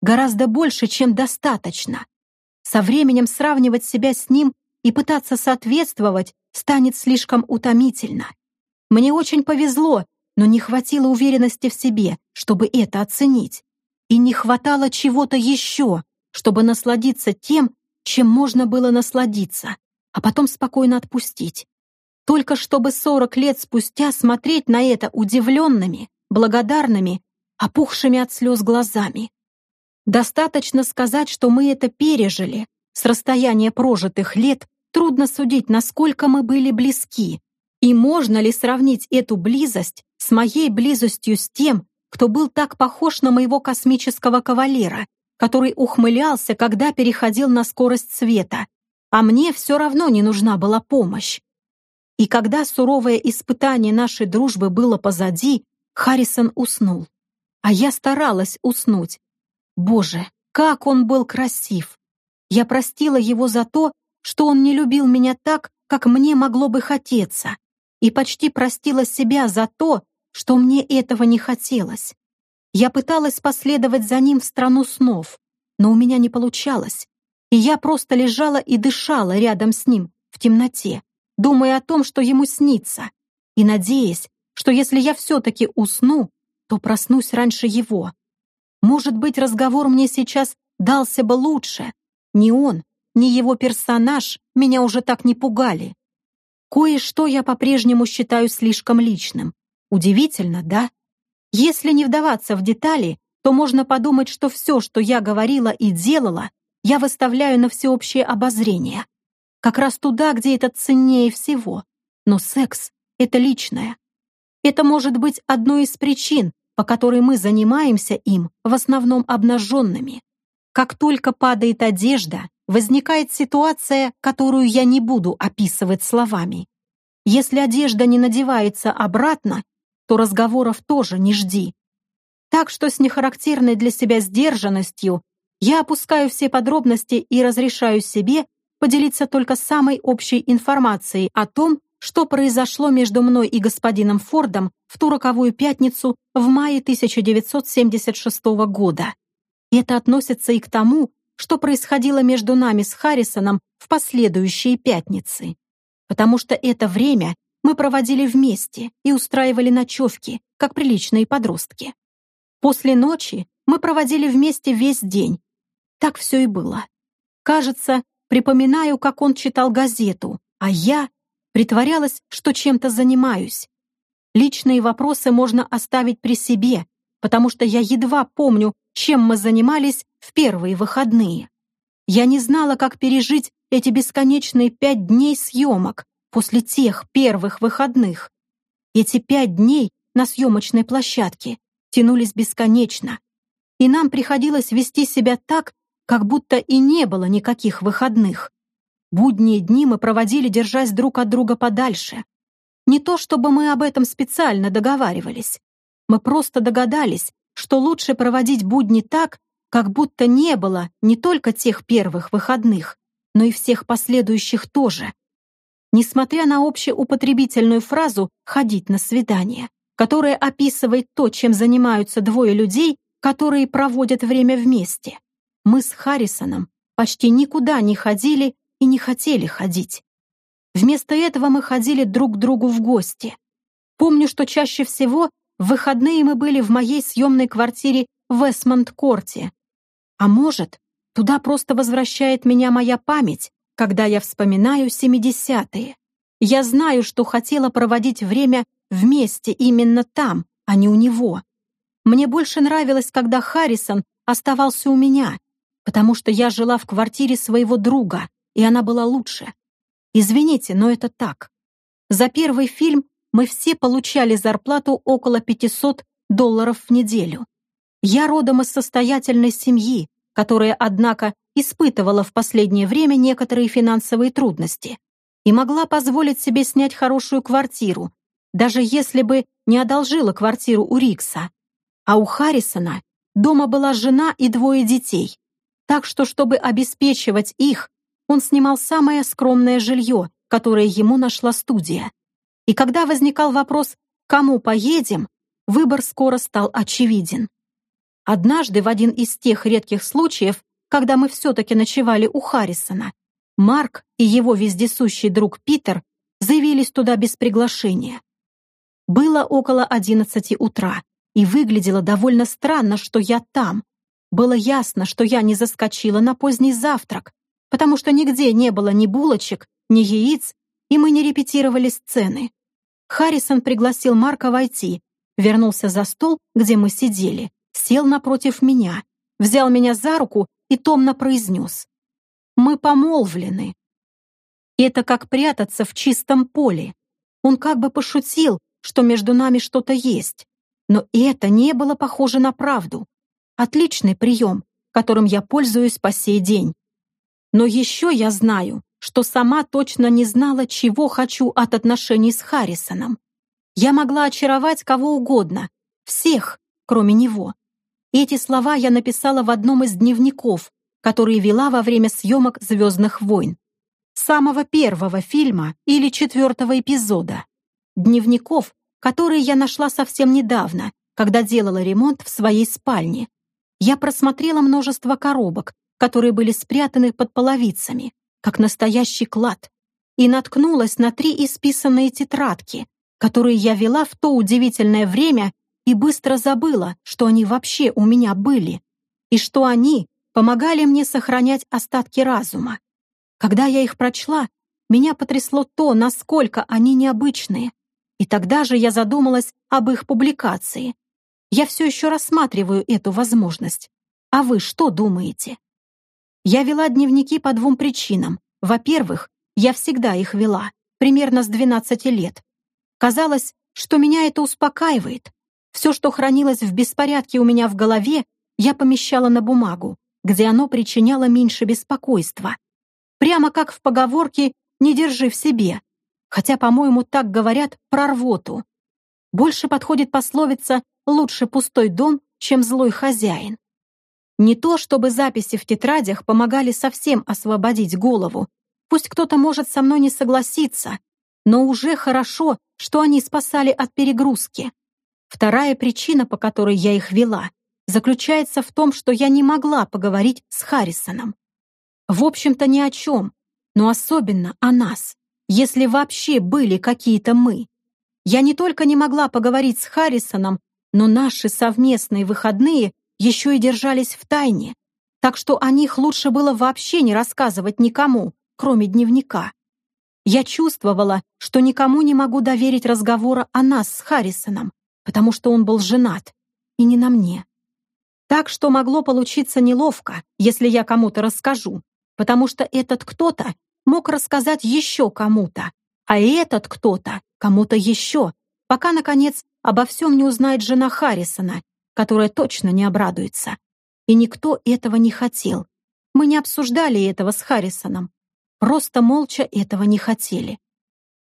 Speaker 1: гораздо больше, чем достаточно. Со временем сравнивать себя с ним и пытаться соответствовать станет слишком утомительно. Мне очень повезло, но не хватило уверенности в себе, чтобы это оценить. И не хватало чего-то еще, чтобы насладиться тем, чем можно было насладиться, а потом спокойно отпустить. Только чтобы 40 лет спустя смотреть на это удивленными, благодарными, опухшими от слез глазами. Достаточно сказать, что мы это пережили. С расстояния прожитых лет трудно судить, насколько мы были близки. И можно ли сравнить эту близость с моей близостью с тем, кто был так похож на моего космического кавалера, который ухмылялся, когда переходил на скорость света, а мне все равно не нужна была помощь. И когда суровое испытание нашей дружбы было позади, Харрисон уснул. А я старалась уснуть. Боже, как он был красив! Я простила его за то, что он не любил меня так, как мне могло бы хотеться, и почти простила себя за то, что мне этого не хотелось. Я пыталась последовать за ним в страну снов, но у меня не получалось, и я просто лежала и дышала рядом с ним в темноте, думая о том, что ему снится, и надеясь, что если я все-таки усну, то проснусь раньше его. Может быть, разговор мне сейчас дался бы лучше. Ни он, ни его персонаж меня уже так не пугали. Кое-что я по-прежнему считаю слишком личным. Удивительно, да? Если не вдаваться в детали, то можно подумать, что все, что я говорила и делала, я выставляю на всеобщее обозрение. Как раз туда, где это ценнее всего. Но секс — это личное. Это может быть одной из причин, по которой мы занимаемся им, в основном обнаженными. Как только падает одежда, возникает ситуация, которую я не буду описывать словами. Если одежда не надевается обратно, то разговоров тоже не жди. Так что с нехарактерной для себя сдержанностью я опускаю все подробности и разрешаю себе поделиться только самой общей информацией о том, что произошло между мной и господином Фордом в ту роковую пятницу в мае 1976 года. Это относится и к тому, что происходило между нами с Харрисоном в последующие пятницы. Потому что это время мы проводили вместе и устраивали ночевки, как приличные подростки. После ночи мы проводили вместе весь день. Так все и было. Кажется, припоминаю, как он читал газету, а я притворялась, что чем-то занимаюсь. Личные вопросы можно оставить при себе, потому что я едва помню, чем мы занимались в первые выходные. Я не знала, как пережить эти бесконечные пять дней съемок, после тех первых выходных. Эти пять дней на съемочной площадке тянулись бесконечно, и нам приходилось вести себя так, как будто и не было никаких выходных. Будние дни мы проводили, держась друг от друга подальше. Не то чтобы мы об этом специально договаривались. Мы просто догадались, что лучше проводить будни так, как будто не было не только тех первых выходных, но и всех последующих тоже несмотря на общеупотребительную фразу «ходить на свидание», которая описывает то, чем занимаются двое людей, которые проводят время вместе. Мы с Харрисоном почти никуда не ходили и не хотели ходить. Вместо этого мы ходили друг к другу в гости. Помню, что чаще всего в выходные мы были в моей съемной квартире в Вестмонд-Корте. А может, туда просто возвращает меня моя память, когда я вспоминаю 70-е. Я знаю, что хотела проводить время вместе именно там, а не у него. Мне больше нравилось, когда Харрисон оставался у меня, потому что я жила в квартире своего друга, и она была лучше. Извините, но это так. За первый фильм мы все получали зарплату около 500 долларов в неделю. Я родом из состоятельной семьи, которая, однако, испытывала в последнее время некоторые финансовые трудности и могла позволить себе снять хорошую квартиру, даже если бы не одолжила квартиру у Рикса. А у Харрисона дома была жена и двое детей, так что, чтобы обеспечивать их, он снимал самое скромное жилье, которое ему нашла студия. И когда возникал вопрос «кому поедем?», выбор скоро стал очевиден. Однажды, в один из тех редких случаев, когда мы все-таки ночевали у Харрисона, Марк и его вездесущий друг Питер заявились туда без приглашения. Было около одиннадцати утра, и выглядело довольно странно, что я там. Было ясно, что я не заскочила на поздний завтрак, потому что нигде не было ни булочек, ни яиц, и мы не репетировали сцены. Харрисон пригласил Марка войти, вернулся за стол, где мы сидели, сел напротив меня, взял меня за руку и томно произнес. «Мы помолвлены». Это как прятаться в чистом поле. Он как бы пошутил, что между нами что-то есть. Но это не было похоже на правду. Отличный прием, которым я пользуюсь по сей день. Но еще я знаю, что сама точно не знала, чего хочу от отношений с Харрисоном. Я могла очаровать кого угодно, всех, кроме него. Эти слова я написала в одном из дневников, которые вела во время съемок «Звездных войн». Самого первого фильма или четвертого эпизода. Дневников, которые я нашла совсем недавно, когда делала ремонт в своей спальне. Я просмотрела множество коробок, которые были спрятаны под половицами, как настоящий клад, и наткнулась на три исписанные тетрадки, которые я вела в то удивительное время и быстро забыла, что они вообще у меня были, и что они помогали мне сохранять остатки разума. Когда я их прочла, меня потрясло то, насколько они необычные, и тогда же я задумалась об их публикации. Я все еще рассматриваю эту возможность. А вы что думаете? Я вела дневники по двум причинам. Во-первых, я всегда их вела, примерно с 12 лет. Казалось, что меня это успокаивает. Все, что хранилось в беспорядке у меня в голове, я помещала на бумагу, где оно причиняло меньше беспокойства. Прямо как в поговорке «не держи в себе», хотя, по-моему, так говорят про рвоту. Больше подходит пословица «лучше пустой дом, чем злой хозяин». Не то, чтобы записи в тетрадях помогали совсем освободить голову. Пусть кто-то может со мной не согласиться, но уже хорошо, что они спасали от перегрузки. Вторая причина, по которой я их вела, заключается в том, что я не могла поговорить с Харрисоном. В общем-то, ни о чем, но особенно о нас, если вообще были какие-то мы. Я не только не могла поговорить с Харрисоном, но наши совместные выходные еще и держались в тайне, так что о них лучше было вообще не рассказывать никому, кроме дневника. Я чувствовала, что никому не могу доверить разговора о нас с Харрисоном, потому что он был женат, и не на мне. Так что могло получиться неловко, если я кому-то расскажу, потому что этот кто-то мог рассказать еще кому-то, а этот кто-то кому-то еще, пока, наконец, обо всем не узнает жена Харрисона которая точно не обрадуется. И никто этого не хотел. Мы не обсуждали этого с Харрисоном. Просто молча этого не хотели.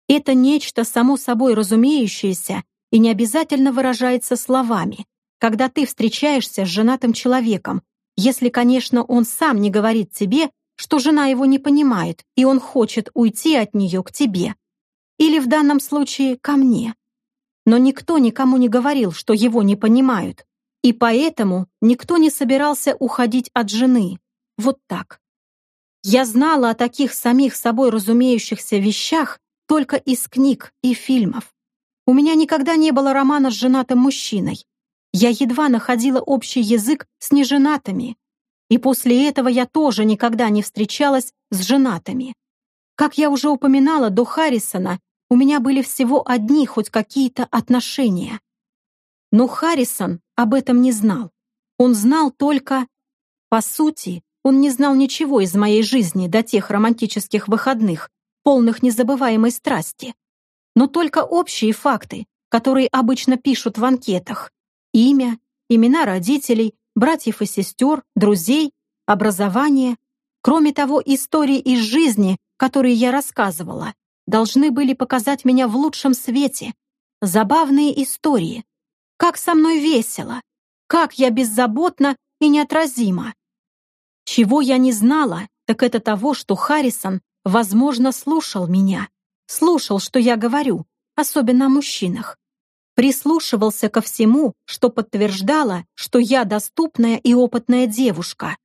Speaker 1: Это нечто само собой разумеющееся и не обязательно выражается словами. Когда ты встречаешься с женатым человеком, если, конечно, он сам не говорит тебе, что жена его не понимает, и он хочет уйти от нее к тебе. Или в данном случае ко мне. Но никто никому не говорил, что его не понимают. И поэтому никто не собирался уходить от жены. Вот так. Я знала о таких самих собой разумеющихся вещах только из книг и фильмов. У меня никогда не было романа с женатым мужчиной. Я едва находила общий язык с неженатыми. И после этого я тоже никогда не встречалась с женатыми. Как я уже упоминала до Харрисона, у меня были всего одни хоть какие-то отношения. Но Харрисон об этом не знал. Он знал только... По сути, он не знал ничего из моей жизни до тех романтических выходных, полных незабываемой страсти. Но только общие факты, которые обычно пишут в анкетах. Имя, имена родителей, братьев и сестер, друзей, образование. Кроме того, истории из жизни, которые я рассказывала, должны были показать меня в лучшем свете. Забавные истории, как со мной весело! Как я беззаботна и неотразима! Чего я не знала, так это того, что Харрисон, возможно, слушал меня. Слушал, что я говорю, особенно о мужчинах. Прислушивался ко всему, что подтверждало, что я доступная и опытная девушка.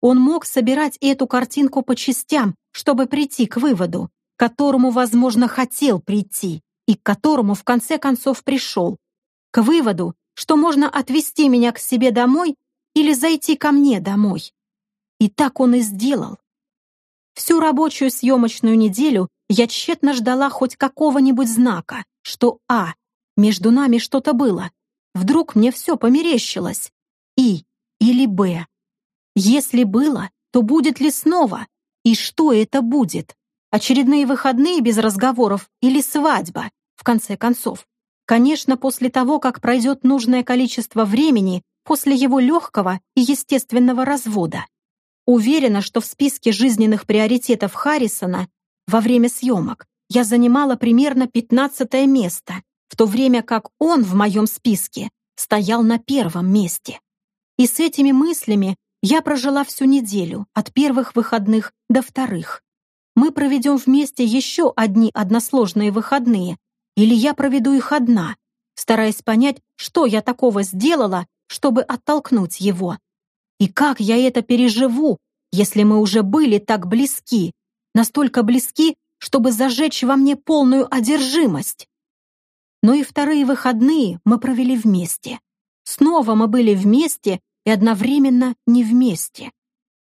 Speaker 1: Он мог собирать эту картинку по частям, чтобы прийти к выводу, к которому, возможно, хотел прийти, и к которому в конце концов пришел. К выводу, что можно отвезти меня к себе домой или зайти ко мне домой. И так он и сделал. Всю рабочую съемочную неделю я тщетно ждала хоть какого-нибудь знака, что А, между нами что-то было. Вдруг мне все померещилось. И или Б. Если было, то будет ли снова? И что это будет? Очередные выходные без разговоров или свадьба, в конце концов? Конечно, после того, как пройдет нужное количество времени после его легкого и естественного развода. Уверена, что в списке жизненных приоритетов Харрисона во время съемок я занимала примерно 15 место, в то время как он в моем списке стоял на первом месте. И с этими мыслями я прожила всю неделю, от первых выходных до вторых. Мы проведем вместе еще одни односложные выходные, или я проведу их одна, стараясь понять, что я такого сделала, чтобы оттолкнуть его. И как я это переживу, если мы уже были так близки, настолько близки, чтобы зажечь во мне полную одержимость. Но и вторые выходные мы провели вместе. Снова мы были вместе и одновременно не вместе.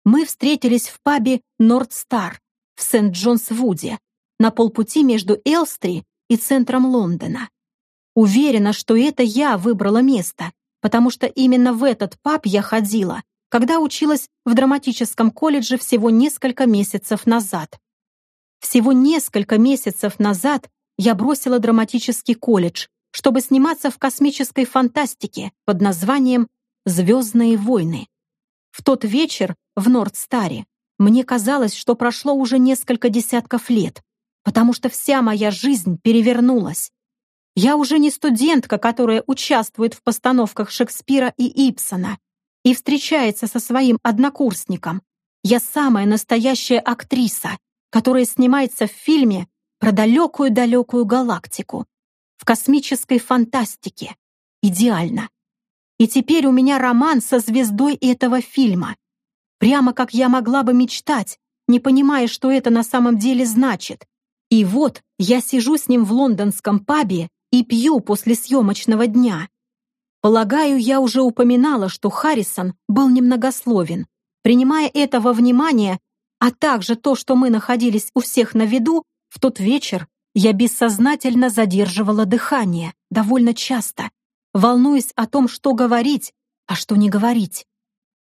Speaker 1: Мы встретились в пабе «Норд Стар» в Сент-Джонс-Вуде, на полпути между Элстри и центром Лондона. Уверена, что это я выбрала место, потому что именно в этот паб я ходила, когда училась в драматическом колледже всего несколько месяцев назад. Всего несколько месяцев назад я бросила драматический колледж, чтобы сниматься в космической фантастике под названием «Звездные войны». В тот вечер в Нордстаре мне казалось, что прошло уже несколько десятков лет, потому что вся моя жизнь перевернулась. Я уже не студентка, которая участвует в постановках Шекспира и Ипсона и встречается со своим однокурсником. Я самая настоящая актриса, которая снимается в фильме про далекую-далекую галактику, в космической фантастике. Идеально. И теперь у меня роман со звездой этого фильма. Прямо как я могла бы мечтать, не понимая, что это на самом деле значит. И вот я сижу с ним в лондонском пабе и пью после съемочного дня. Полагаю, я уже упоминала, что Харрисон был немногословен. Принимая это во внимание, а также то, что мы находились у всех на виду, в тот вечер я бессознательно задерживала дыхание довольно часто, волнуясь о том, что говорить, а что не говорить.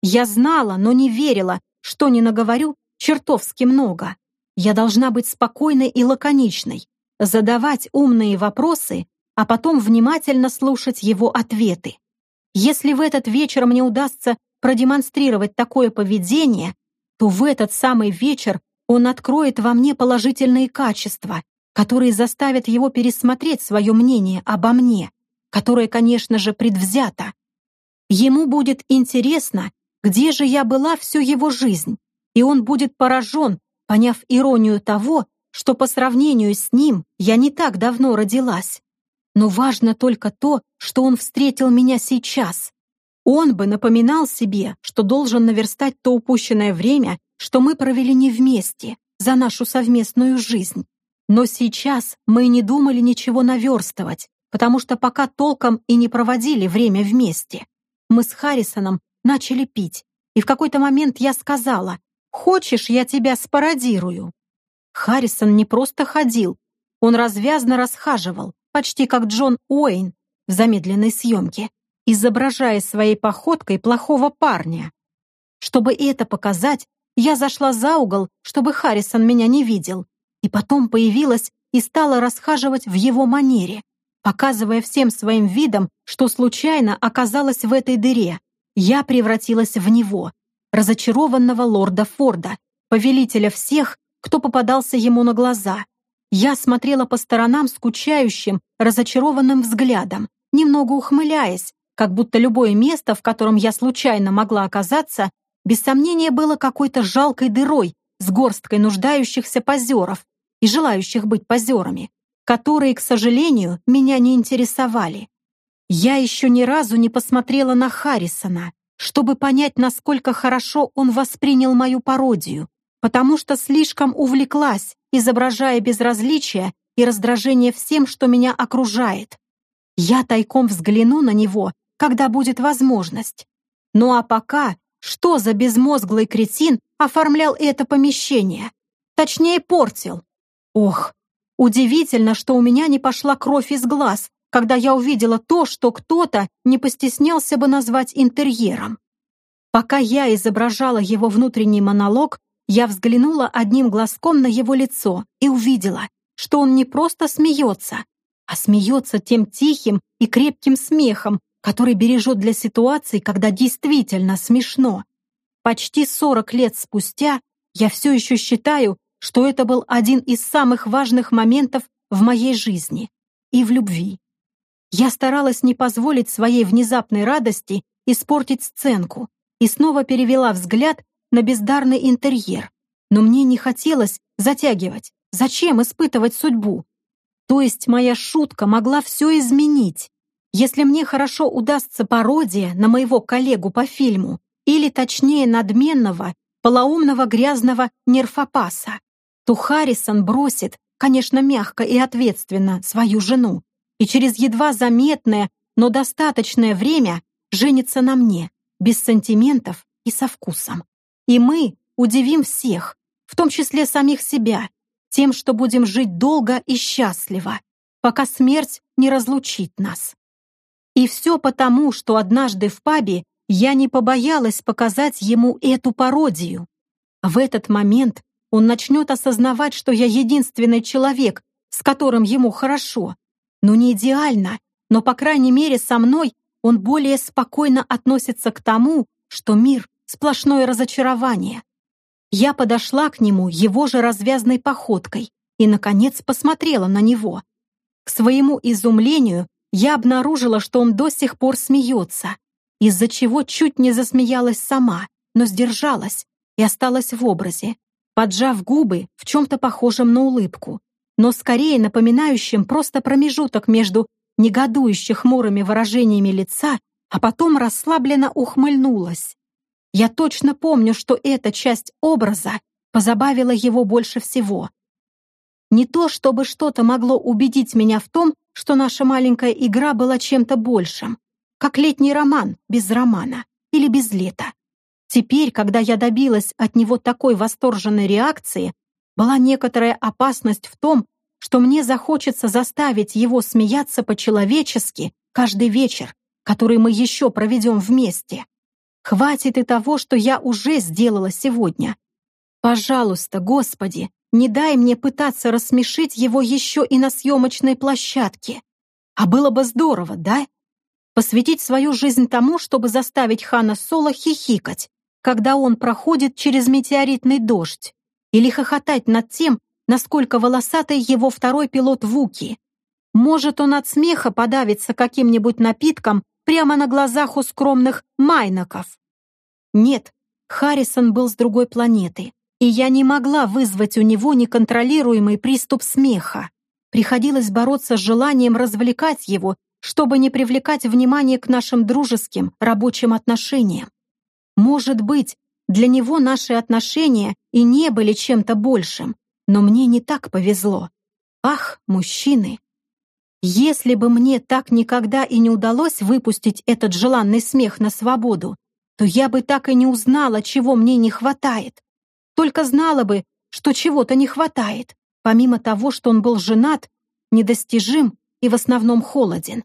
Speaker 1: Я знала, но не верила, что не наговорю чертовски много. Я должна быть спокойной и лаконичной, задавать умные вопросы, а потом внимательно слушать его ответы. Если в этот вечер мне удастся продемонстрировать такое поведение, то в этот самый вечер он откроет во мне положительные качества, которые заставят его пересмотреть свое мнение обо мне которое, конечно же, предвзято. Ему будет интересно, где же я была всю его жизнь, и он будет поражен, поняв иронию того, что по сравнению с ним я не так давно родилась. Но важно только то, что он встретил меня сейчас. Он бы напоминал себе, что должен наверстать то упущенное время, что мы провели не вместе, за нашу совместную жизнь. Но сейчас мы не думали ничего наверстывать, потому что пока толком и не проводили время вместе. Мы с Харрисоном начали пить, и в какой-то момент я сказала, «Хочешь, я тебя спародирую?» Харрисон не просто ходил, он развязно расхаживал, почти как Джон Уэйн в замедленной съемке, изображая своей походкой плохого парня. Чтобы это показать, я зашла за угол, чтобы Харрисон меня не видел, и потом появилась и стала расхаживать в его манере показывая всем своим видом, что случайно оказалась в этой дыре. Я превратилась в него, разочарованного лорда Форда, повелителя всех, кто попадался ему на глаза. Я смотрела по сторонам скучающим, разочарованным взглядом, немного ухмыляясь, как будто любое место, в котором я случайно могла оказаться, без сомнения было какой-то жалкой дырой с горсткой нуждающихся позеров и желающих быть позерами которые, к сожалению, меня не интересовали. Я еще ни разу не посмотрела на Харрисона, чтобы понять, насколько хорошо он воспринял мою пародию, потому что слишком увлеклась, изображая безразличие и раздражение всем, что меня окружает. Я тайком взгляну на него, когда будет возможность. Ну а пока, что за безмозглый кретин оформлял это помещение? Точнее, портил. Ох, удивительно, что у меня не пошла кровь из глаз, когда я увидела то, что кто-то не постеснялся бы назвать интерьером. Пока я изображала его внутренний монолог, я взглянула одним глазком на его лицо и увидела, что он не просто смеется, а смеется тем тихим и крепким смехом, который бережет для ситуаций, когда действительно смешно. Почти 40 лет спустя я все еще считаю, что это был один из самых важных моментов в моей жизни и в любви. Я старалась не позволить своей внезапной радости испортить сценку и снова перевела взгляд на бездарный интерьер. Но мне не хотелось затягивать. Зачем испытывать судьбу? То есть моя шутка могла все изменить. Если мне хорошо удастся пародия на моего коллегу по фильму, или точнее надменного, полоумного грязного нерфопаса, то Харрисон бросит, конечно, мягко и ответственно, свою жену и через едва заметное, но достаточное время женится на мне, без сантиментов и со вкусом. И мы удивим всех, в том числе самих себя, тем, что будем жить долго и счастливо, пока смерть не разлучит нас. И все потому, что однажды в пабе я не побоялась показать ему эту пародию. В этот момент он начнет осознавать, что я единственный человек, с которым ему хорошо, ну, не идеально, но, по крайней мере, со мной он более спокойно относится к тому, что мир — сплошное разочарование. Я подошла к нему его же развязной походкой и, наконец, посмотрела на него. К своему изумлению я обнаружила, что он до сих пор смеется, из-за чего чуть не засмеялась сама, но сдержалась и осталась в образе, поджав губы в чем-то похожем на улыбку, но скорее напоминающим просто промежуток между негодующих хмурыми выражениями лица, а потом расслабленно ухмыльнулась. Я точно помню, что эта часть образа позабавила его больше всего. Не то, чтобы что-то могло убедить меня в том, что наша маленькая игра была чем-то большим, как летний роман без романа или без лета. Теперь, когда я добилась от него такой восторженной реакции, была некоторая опасность в том, что мне захочется заставить его смеяться по-человечески каждый вечер, который мы еще проведем вместе. Хватит и того, что я уже сделала сегодня. Пожалуйста, Господи, не дай мне пытаться рассмешить его еще и на съемочной площадке. А было бы здорово, да? Посвятить свою жизнь тому, чтобы заставить Хана Соло хихикать, когда он проходит через метеоритный дождь или хохотать над тем, насколько волосатый его второй пилот Вуки. Может, он от смеха подавится каким-нибудь напитком прямо на глазах у скромных майнаков. Нет, Харрисон был с другой планеты, и я не могла вызвать у него неконтролируемый приступ смеха. Приходилось бороться с желанием развлекать его, чтобы не привлекать внимание к нашим дружеским, рабочим отношениям. Может быть, для него наши отношения и не были чем-то большим, но мне не так повезло. Ах, мужчины! Если бы мне так никогда и не удалось выпустить этот желанный смех на свободу, то я бы так и не узнала, чего мне не хватает. Только знала бы, что чего-то не хватает, помимо того, что он был женат, недостижим и в основном холоден.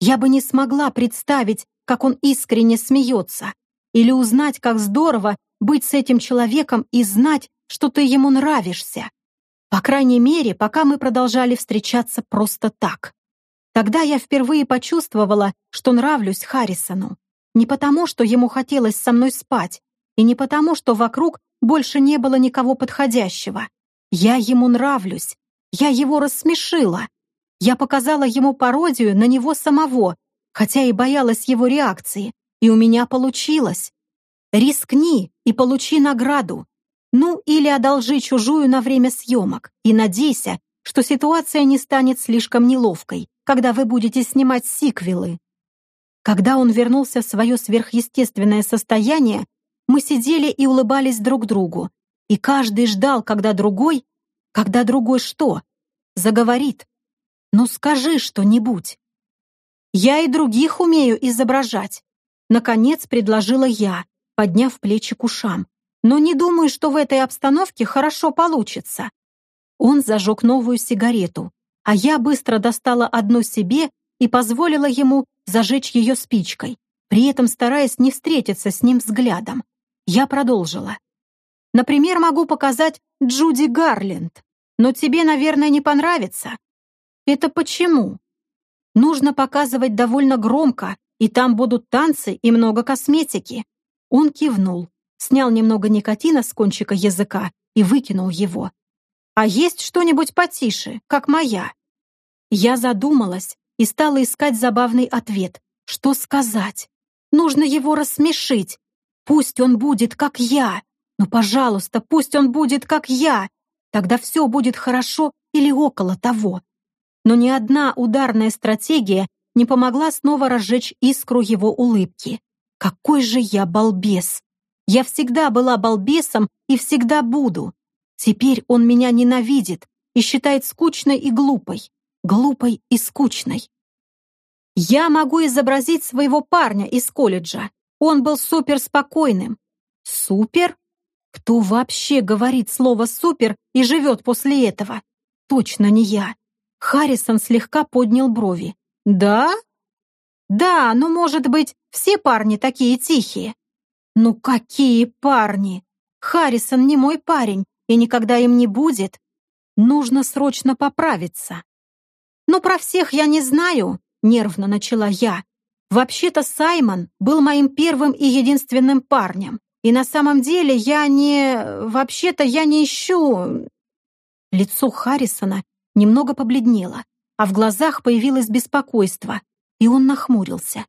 Speaker 1: Я бы не смогла представить, как он искренне смеется, или узнать, как здорово быть с этим человеком и знать, что ты ему нравишься. По крайней мере, пока мы продолжали встречаться просто так. Тогда я впервые почувствовала, что нравлюсь Харрисону. Не потому, что ему хотелось со мной спать, и не потому, что вокруг больше не было никого подходящего. Я ему нравлюсь. Я его рассмешила. Я показала ему пародию на него самого, хотя и боялась его реакции, и у меня получилось. Рискни и получи награду. Ну, или одолжи чужую на время съемок и надейся, что ситуация не станет слишком неловкой, когда вы будете снимать сиквелы. Когда он вернулся в свое сверхъестественное состояние, мы сидели и улыбались друг другу, и каждый ждал, когда другой, когда другой что, заговорит. Ну скажи что-нибудь. Я и других умею изображать. Наконец предложила я, подняв плечи к ушам. Но не думаю, что в этой обстановке хорошо получится. Он зажег новую сигарету, а я быстро достала одну себе и позволила ему зажечь ее спичкой, при этом стараясь не встретиться с ним взглядом. Я продолжила. Например, могу показать Джуди Гарленд, но тебе, наверное, не понравится. Это почему? Нужно показывать довольно громко, и там будут танцы и много косметики. Он кивнул, снял немного никотина с кончика языка и выкинул его. А есть что-нибудь потише, как моя? Я задумалась и стала искать забавный ответ. Что сказать? Нужно его рассмешить. Пусть он будет, как я. Но, пожалуйста, пусть он будет, как я. Тогда все будет хорошо или около того. Но ни одна ударная стратегия не помогла снова разжечь искру его улыбки. Какой же я балбес! Я всегда была балбесом и всегда буду. Теперь он меня ненавидит и считает скучной и глупой. Глупой и скучной. Я могу изобразить своего парня из колледжа. Он был суперспокойным. Супер? Кто вообще говорит слово «супер» и живет после этого? Точно не я. Харрисон слегка поднял брови. «Да?» «Да, ну, может быть, все парни такие тихие». «Ну какие парни? Харрисон не мой парень и никогда им не будет. Нужно срочно поправиться». «Ну, про всех я не знаю», — нервно начала я. «Вообще-то Саймон был моим первым и единственным парнем. И на самом деле я не... Вообще-то я не ищу...» Лицо Харрисона немного побледнело, а в глазах появилось беспокойство, и он нахмурился.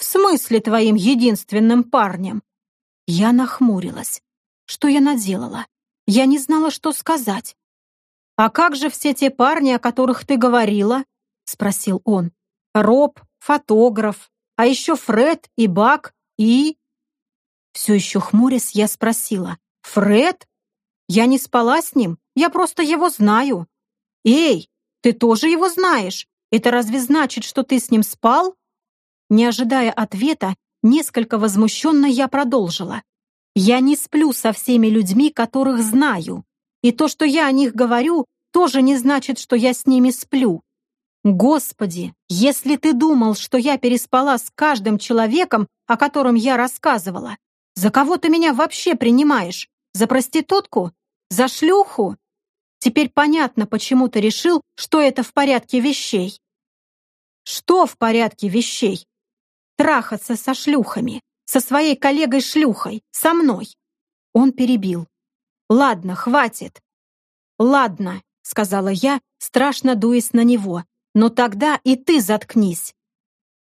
Speaker 1: «В смысле твоим единственным парнем?» Я нахмурилась. Что я наделала? Я не знала, что сказать. «А как же все те парни, о которых ты говорила?» — спросил он. «Роб, фотограф, а еще Фред и Бак и...» Все еще хмурясь, я спросила. «Фред? Я не спала с ним, я просто его знаю». «Эй, ты тоже его знаешь? Это разве значит, что ты с ним спал?» Не ожидая ответа, несколько возмущенно я продолжила. «Я не сплю со всеми людьми, которых знаю. И то, что я о них говорю, тоже не значит, что я с ними сплю. Господи, если ты думал, что я переспала с каждым человеком, о котором я рассказывала, за кого ты меня вообще принимаешь? За проститутку? За шлюху? Теперь понятно, почему ты решил, что это в порядке вещей. Что в порядке вещей? Трахаться со шлюхами, со своей коллегой-шлюхой, со мной. Он перебил. Ладно, хватит. Ладно, сказала я, страшно дуясь на него. Но тогда и ты заткнись.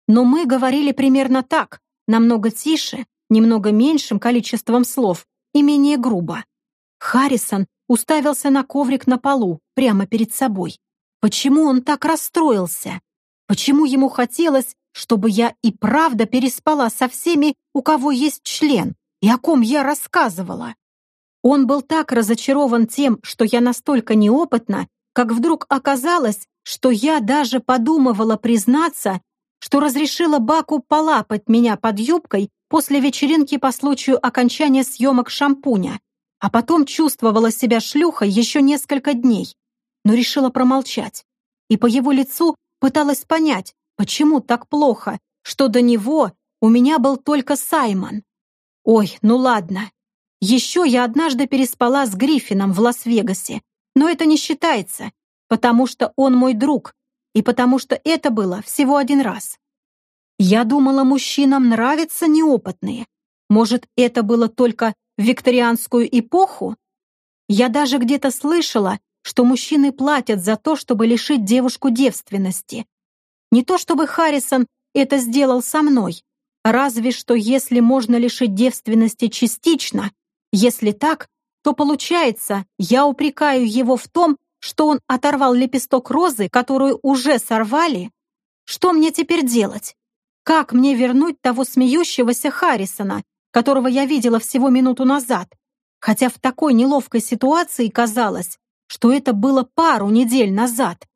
Speaker 1: Но мы говорили примерно так, намного тише, немного меньшим количеством слов и менее грубо. Харрисон уставился на коврик на полу, прямо перед собой. Почему он так расстроился? Почему ему хотелось, чтобы я и правда переспала со всеми, у кого есть член, и о ком я рассказывала? Он был так разочарован тем, что я настолько неопытна, как вдруг оказалось, что я даже подумывала признаться, что разрешила Баку полапать меня под юбкой после вечеринки по случаю окончания съемок шампуня, а потом чувствовала себя шлюхой еще несколько дней, но решила промолчать. И по его лицу пыталась понять, почему так плохо, что до него у меня был только Саймон. Ой, ну ладно. Еще я однажды переспала с Гриффином в Лас-Вегасе, но это не считается, потому что он мой друг, и потому что это было всего один раз. Я думала, мужчинам нравятся неопытные. Может, это было только в викторианскую эпоху? Я даже где-то слышала, что мужчины платят за то, чтобы лишить девушку девственности. Не то чтобы Харрисон это сделал со мной, разве что если можно лишить девственности частично, если так, то получается, я упрекаю его в том, что он оторвал лепесток розы, которую уже сорвали. Что мне теперь делать? Как мне вернуть того смеющегося Харрисона, которого я видела всего минуту назад? Хотя в такой неловкой ситуации казалось, что это было пару недель назад.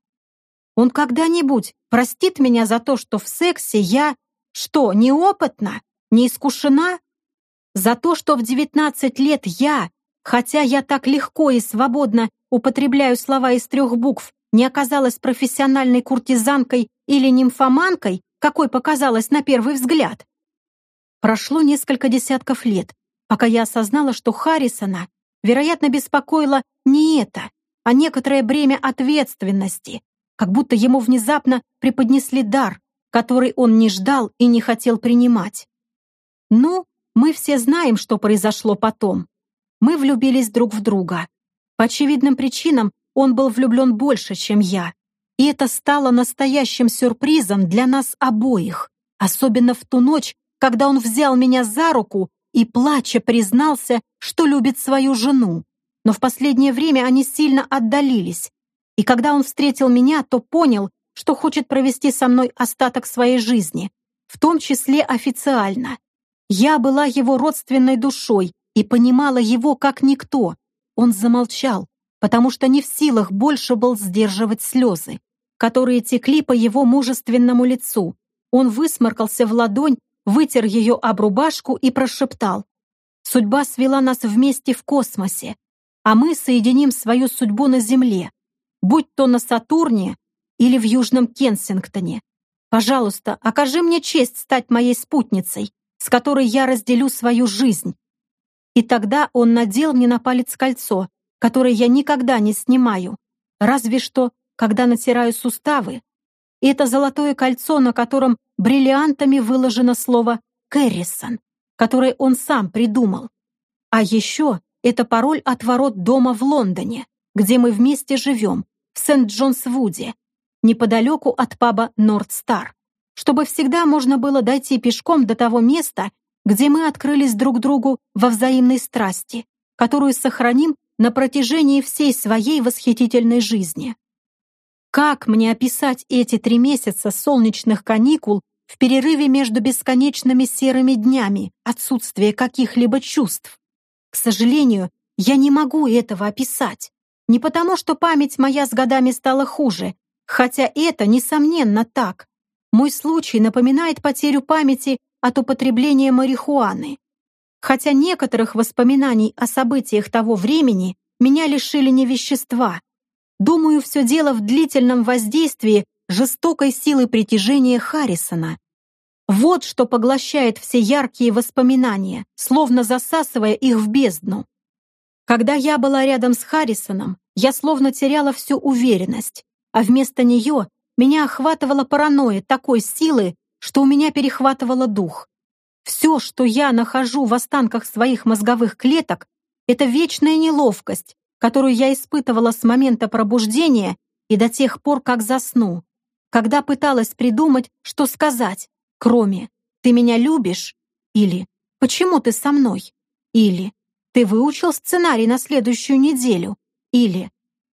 Speaker 1: Он когда-нибудь простит меня за то, что в сексе я, что, неопытна, не искушена? За то, что в 19 лет я, хотя я так легко и свободно употребляю слова из трех букв, не оказалась профессиональной куртизанкой или нимфоманкой, какой показалась на первый взгляд. Прошло несколько десятков лет, пока я осознала, что Харрисона, вероятно, беспокоило не это, а некоторое бремя ответственности, как будто ему внезапно преподнесли дар, который он не ждал и не хотел принимать. Ну, мы все знаем, что произошло потом. Мы влюбились друг в друга. По очевидным причинам он был влюблен больше, чем я. И это стало настоящим сюрпризом для нас обоих, особенно в ту ночь, когда он взял меня за руку и, плача, признался, что любит свою жену. Но в последнее время они сильно отдалились. И когда он встретил меня, то понял, что хочет провести со мной остаток своей жизни, в том числе официально. Я была его родственной душой и понимала его как никто. Он замолчал, потому что не в силах больше был сдерживать слезы, которые текли по его мужественному лицу. Он высморкался в ладонь, вытер ее об рубашку и прошептал. «Судьба свела нас вместе в космосе, а мы соединим свою судьбу на Земле, будь то на Сатурне или в Южном Кенсингтоне. Пожалуйста, окажи мне честь стать моей спутницей, с которой я разделю свою жизнь». И тогда он надел мне на палец кольцо, который я никогда не снимаю, разве что, когда натираю суставы. И это золотое кольцо, на котором бриллиантами выложено слово «Кэррисон», которое он сам придумал. А еще это пароль от ворот дома в Лондоне, где мы вместе живем, Сент-Джонс-Вуде, неподалеку от паба «Норд Стар», чтобы всегда можно было дойти пешком до того места, где мы открылись друг другу во взаимной страсти, которую сохраним на протяжении всей своей восхитительной жизни. Как мне описать эти три месяца солнечных каникул в перерыве между бесконечными серыми днями, отсутствия каких-либо чувств? К сожалению, я не могу этого описать. Не потому, что память моя с годами стала хуже, хотя это, несомненно, так. Мой случай напоминает потерю памяти от употребления марихуаны хотя некоторых воспоминаний о событиях того времени меня лишили не вещества. Думаю, все дело в длительном воздействии жестокой силы притяжения Харрисона. Вот что поглощает все яркие воспоминания, словно засасывая их в бездну. Когда я была рядом с Харрисоном, я словно теряла всю уверенность, а вместо нее меня охватывала паранойя такой силы, что у меня перехватывало дух. Все, что я нахожу в останках своих мозговых клеток, это вечная неловкость, которую я испытывала с момента пробуждения и до тех пор, как засну, когда пыталась придумать, что сказать, кроме «ты меня любишь» или «почему ты со мной» или «ты выучил сценарий на следующую неделю» или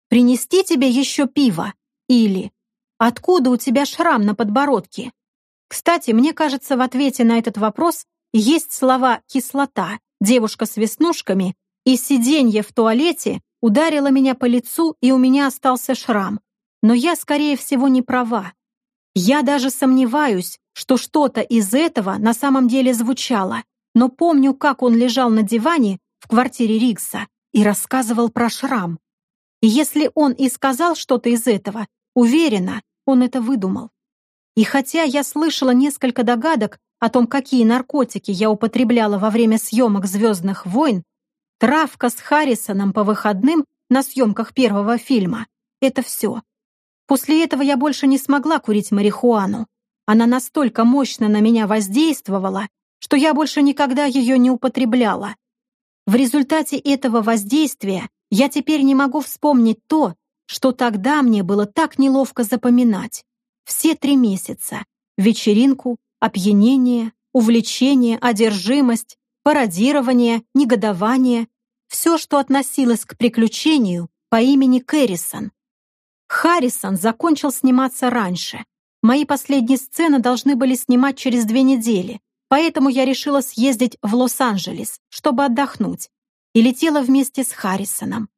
Speaker 1: «принести тебе еще пиво» или «откуда у тебя шрам на подбородке» Кстати, мне кажется, в ответе на этот вопрос есть слова «кислота», «девушка с веснушками» и «сиденье в туалете» ударило меня по лицу, и у меня остался шрам. Но я, скорее всего, не права. Я даже сомневаюсь, что что-то из этого на самом деле звучало, но помню, как он лежал на диване в квартире Рикса и рассказывал про шрам. И если он и сказал что-то из этого, уверена, он это выдумал. И хотя я слышала несколько догадок о том, какие наркотики я употребляла во время съемок «Звездных войн», травка с Харрисоном по выходным на съемках первого фильма — это все. После этого я больше не смогла курить марихуану. Она настолько мощно на меня воздействовала, что я больше никогда ее не употребляла. В результате этого воздействия я теперь не могу вспомнить то, что тогда мне было так неловко запоминать. Все три месяца. Вечеринку, опьянение, увлечение, одержимость, пародирование, негодование. Все, что относилось к приключению по имени Кэррисон. Харрисон закончил сниматься раньше. Мои последние сцены должны были снимать через две недели, поэтому я решила съездить в Лос-Анджелес, чтобы отдохнуть, и летела вместе с Харрисоном.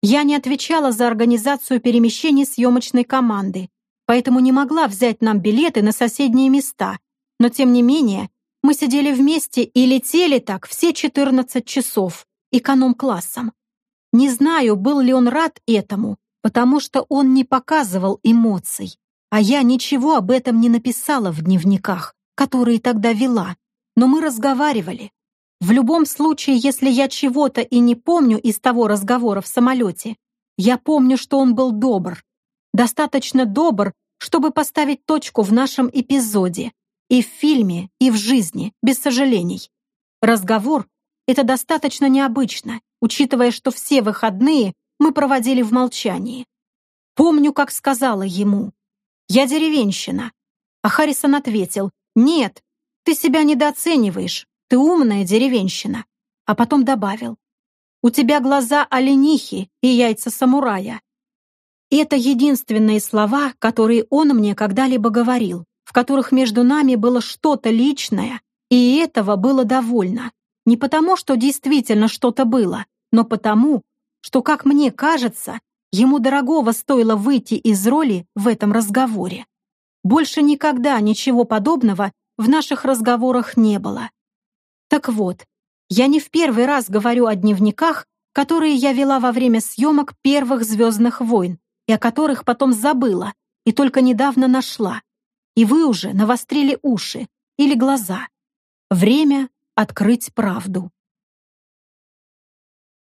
Speaker 1: Я не отвечала за организацию перемещений съемочной команды, поэтому не могла взять нам билеты на соседние места, но тем не менее мы сидели вместе и летели так все 14 часов, эконом-классом. Не знаю, был ли он рад этому, потому что он не показывал эмоций. А я ничего об этом не написала в дневниках, которые тогда вела, но мы разговаривали. В любом случае, если я чего-то и не помню из того разговора в самолете, я помню, что он был добр. Достаточно добр, чтобы поставить точку в нашем эпизоде. И в фильме, и в жизни, без сожалений. Разговор — это достаточно необычно, учитывая, что все выходные мы проводили в молчании. Помню, как сказала ему, «Я деревенщина». А Харрисон ответил, «Нет, ты себя недооцениваешь, ты умная деревенщина». А потом добавил, «У тебя глаза оленихи и яйца самурая». Это единственные слова, которые он мне когда-либо говорил, в которых между нами было что-то личное, и этого было довольно. Не потому, что действительно что-то было, но потому, что, как мне кажется, Ему дорогого стоило выйти из роли в этом разговоре. Больше никогда ничего подобного в наших разговорах не было. Так вот, я не в первый раз говорю о дневниках, которые я вела во время съемок первых «Звездных войн» и о которых потом забыла и только недавно нашла. И вы уже навострили уши или глаза. Время открыть правду.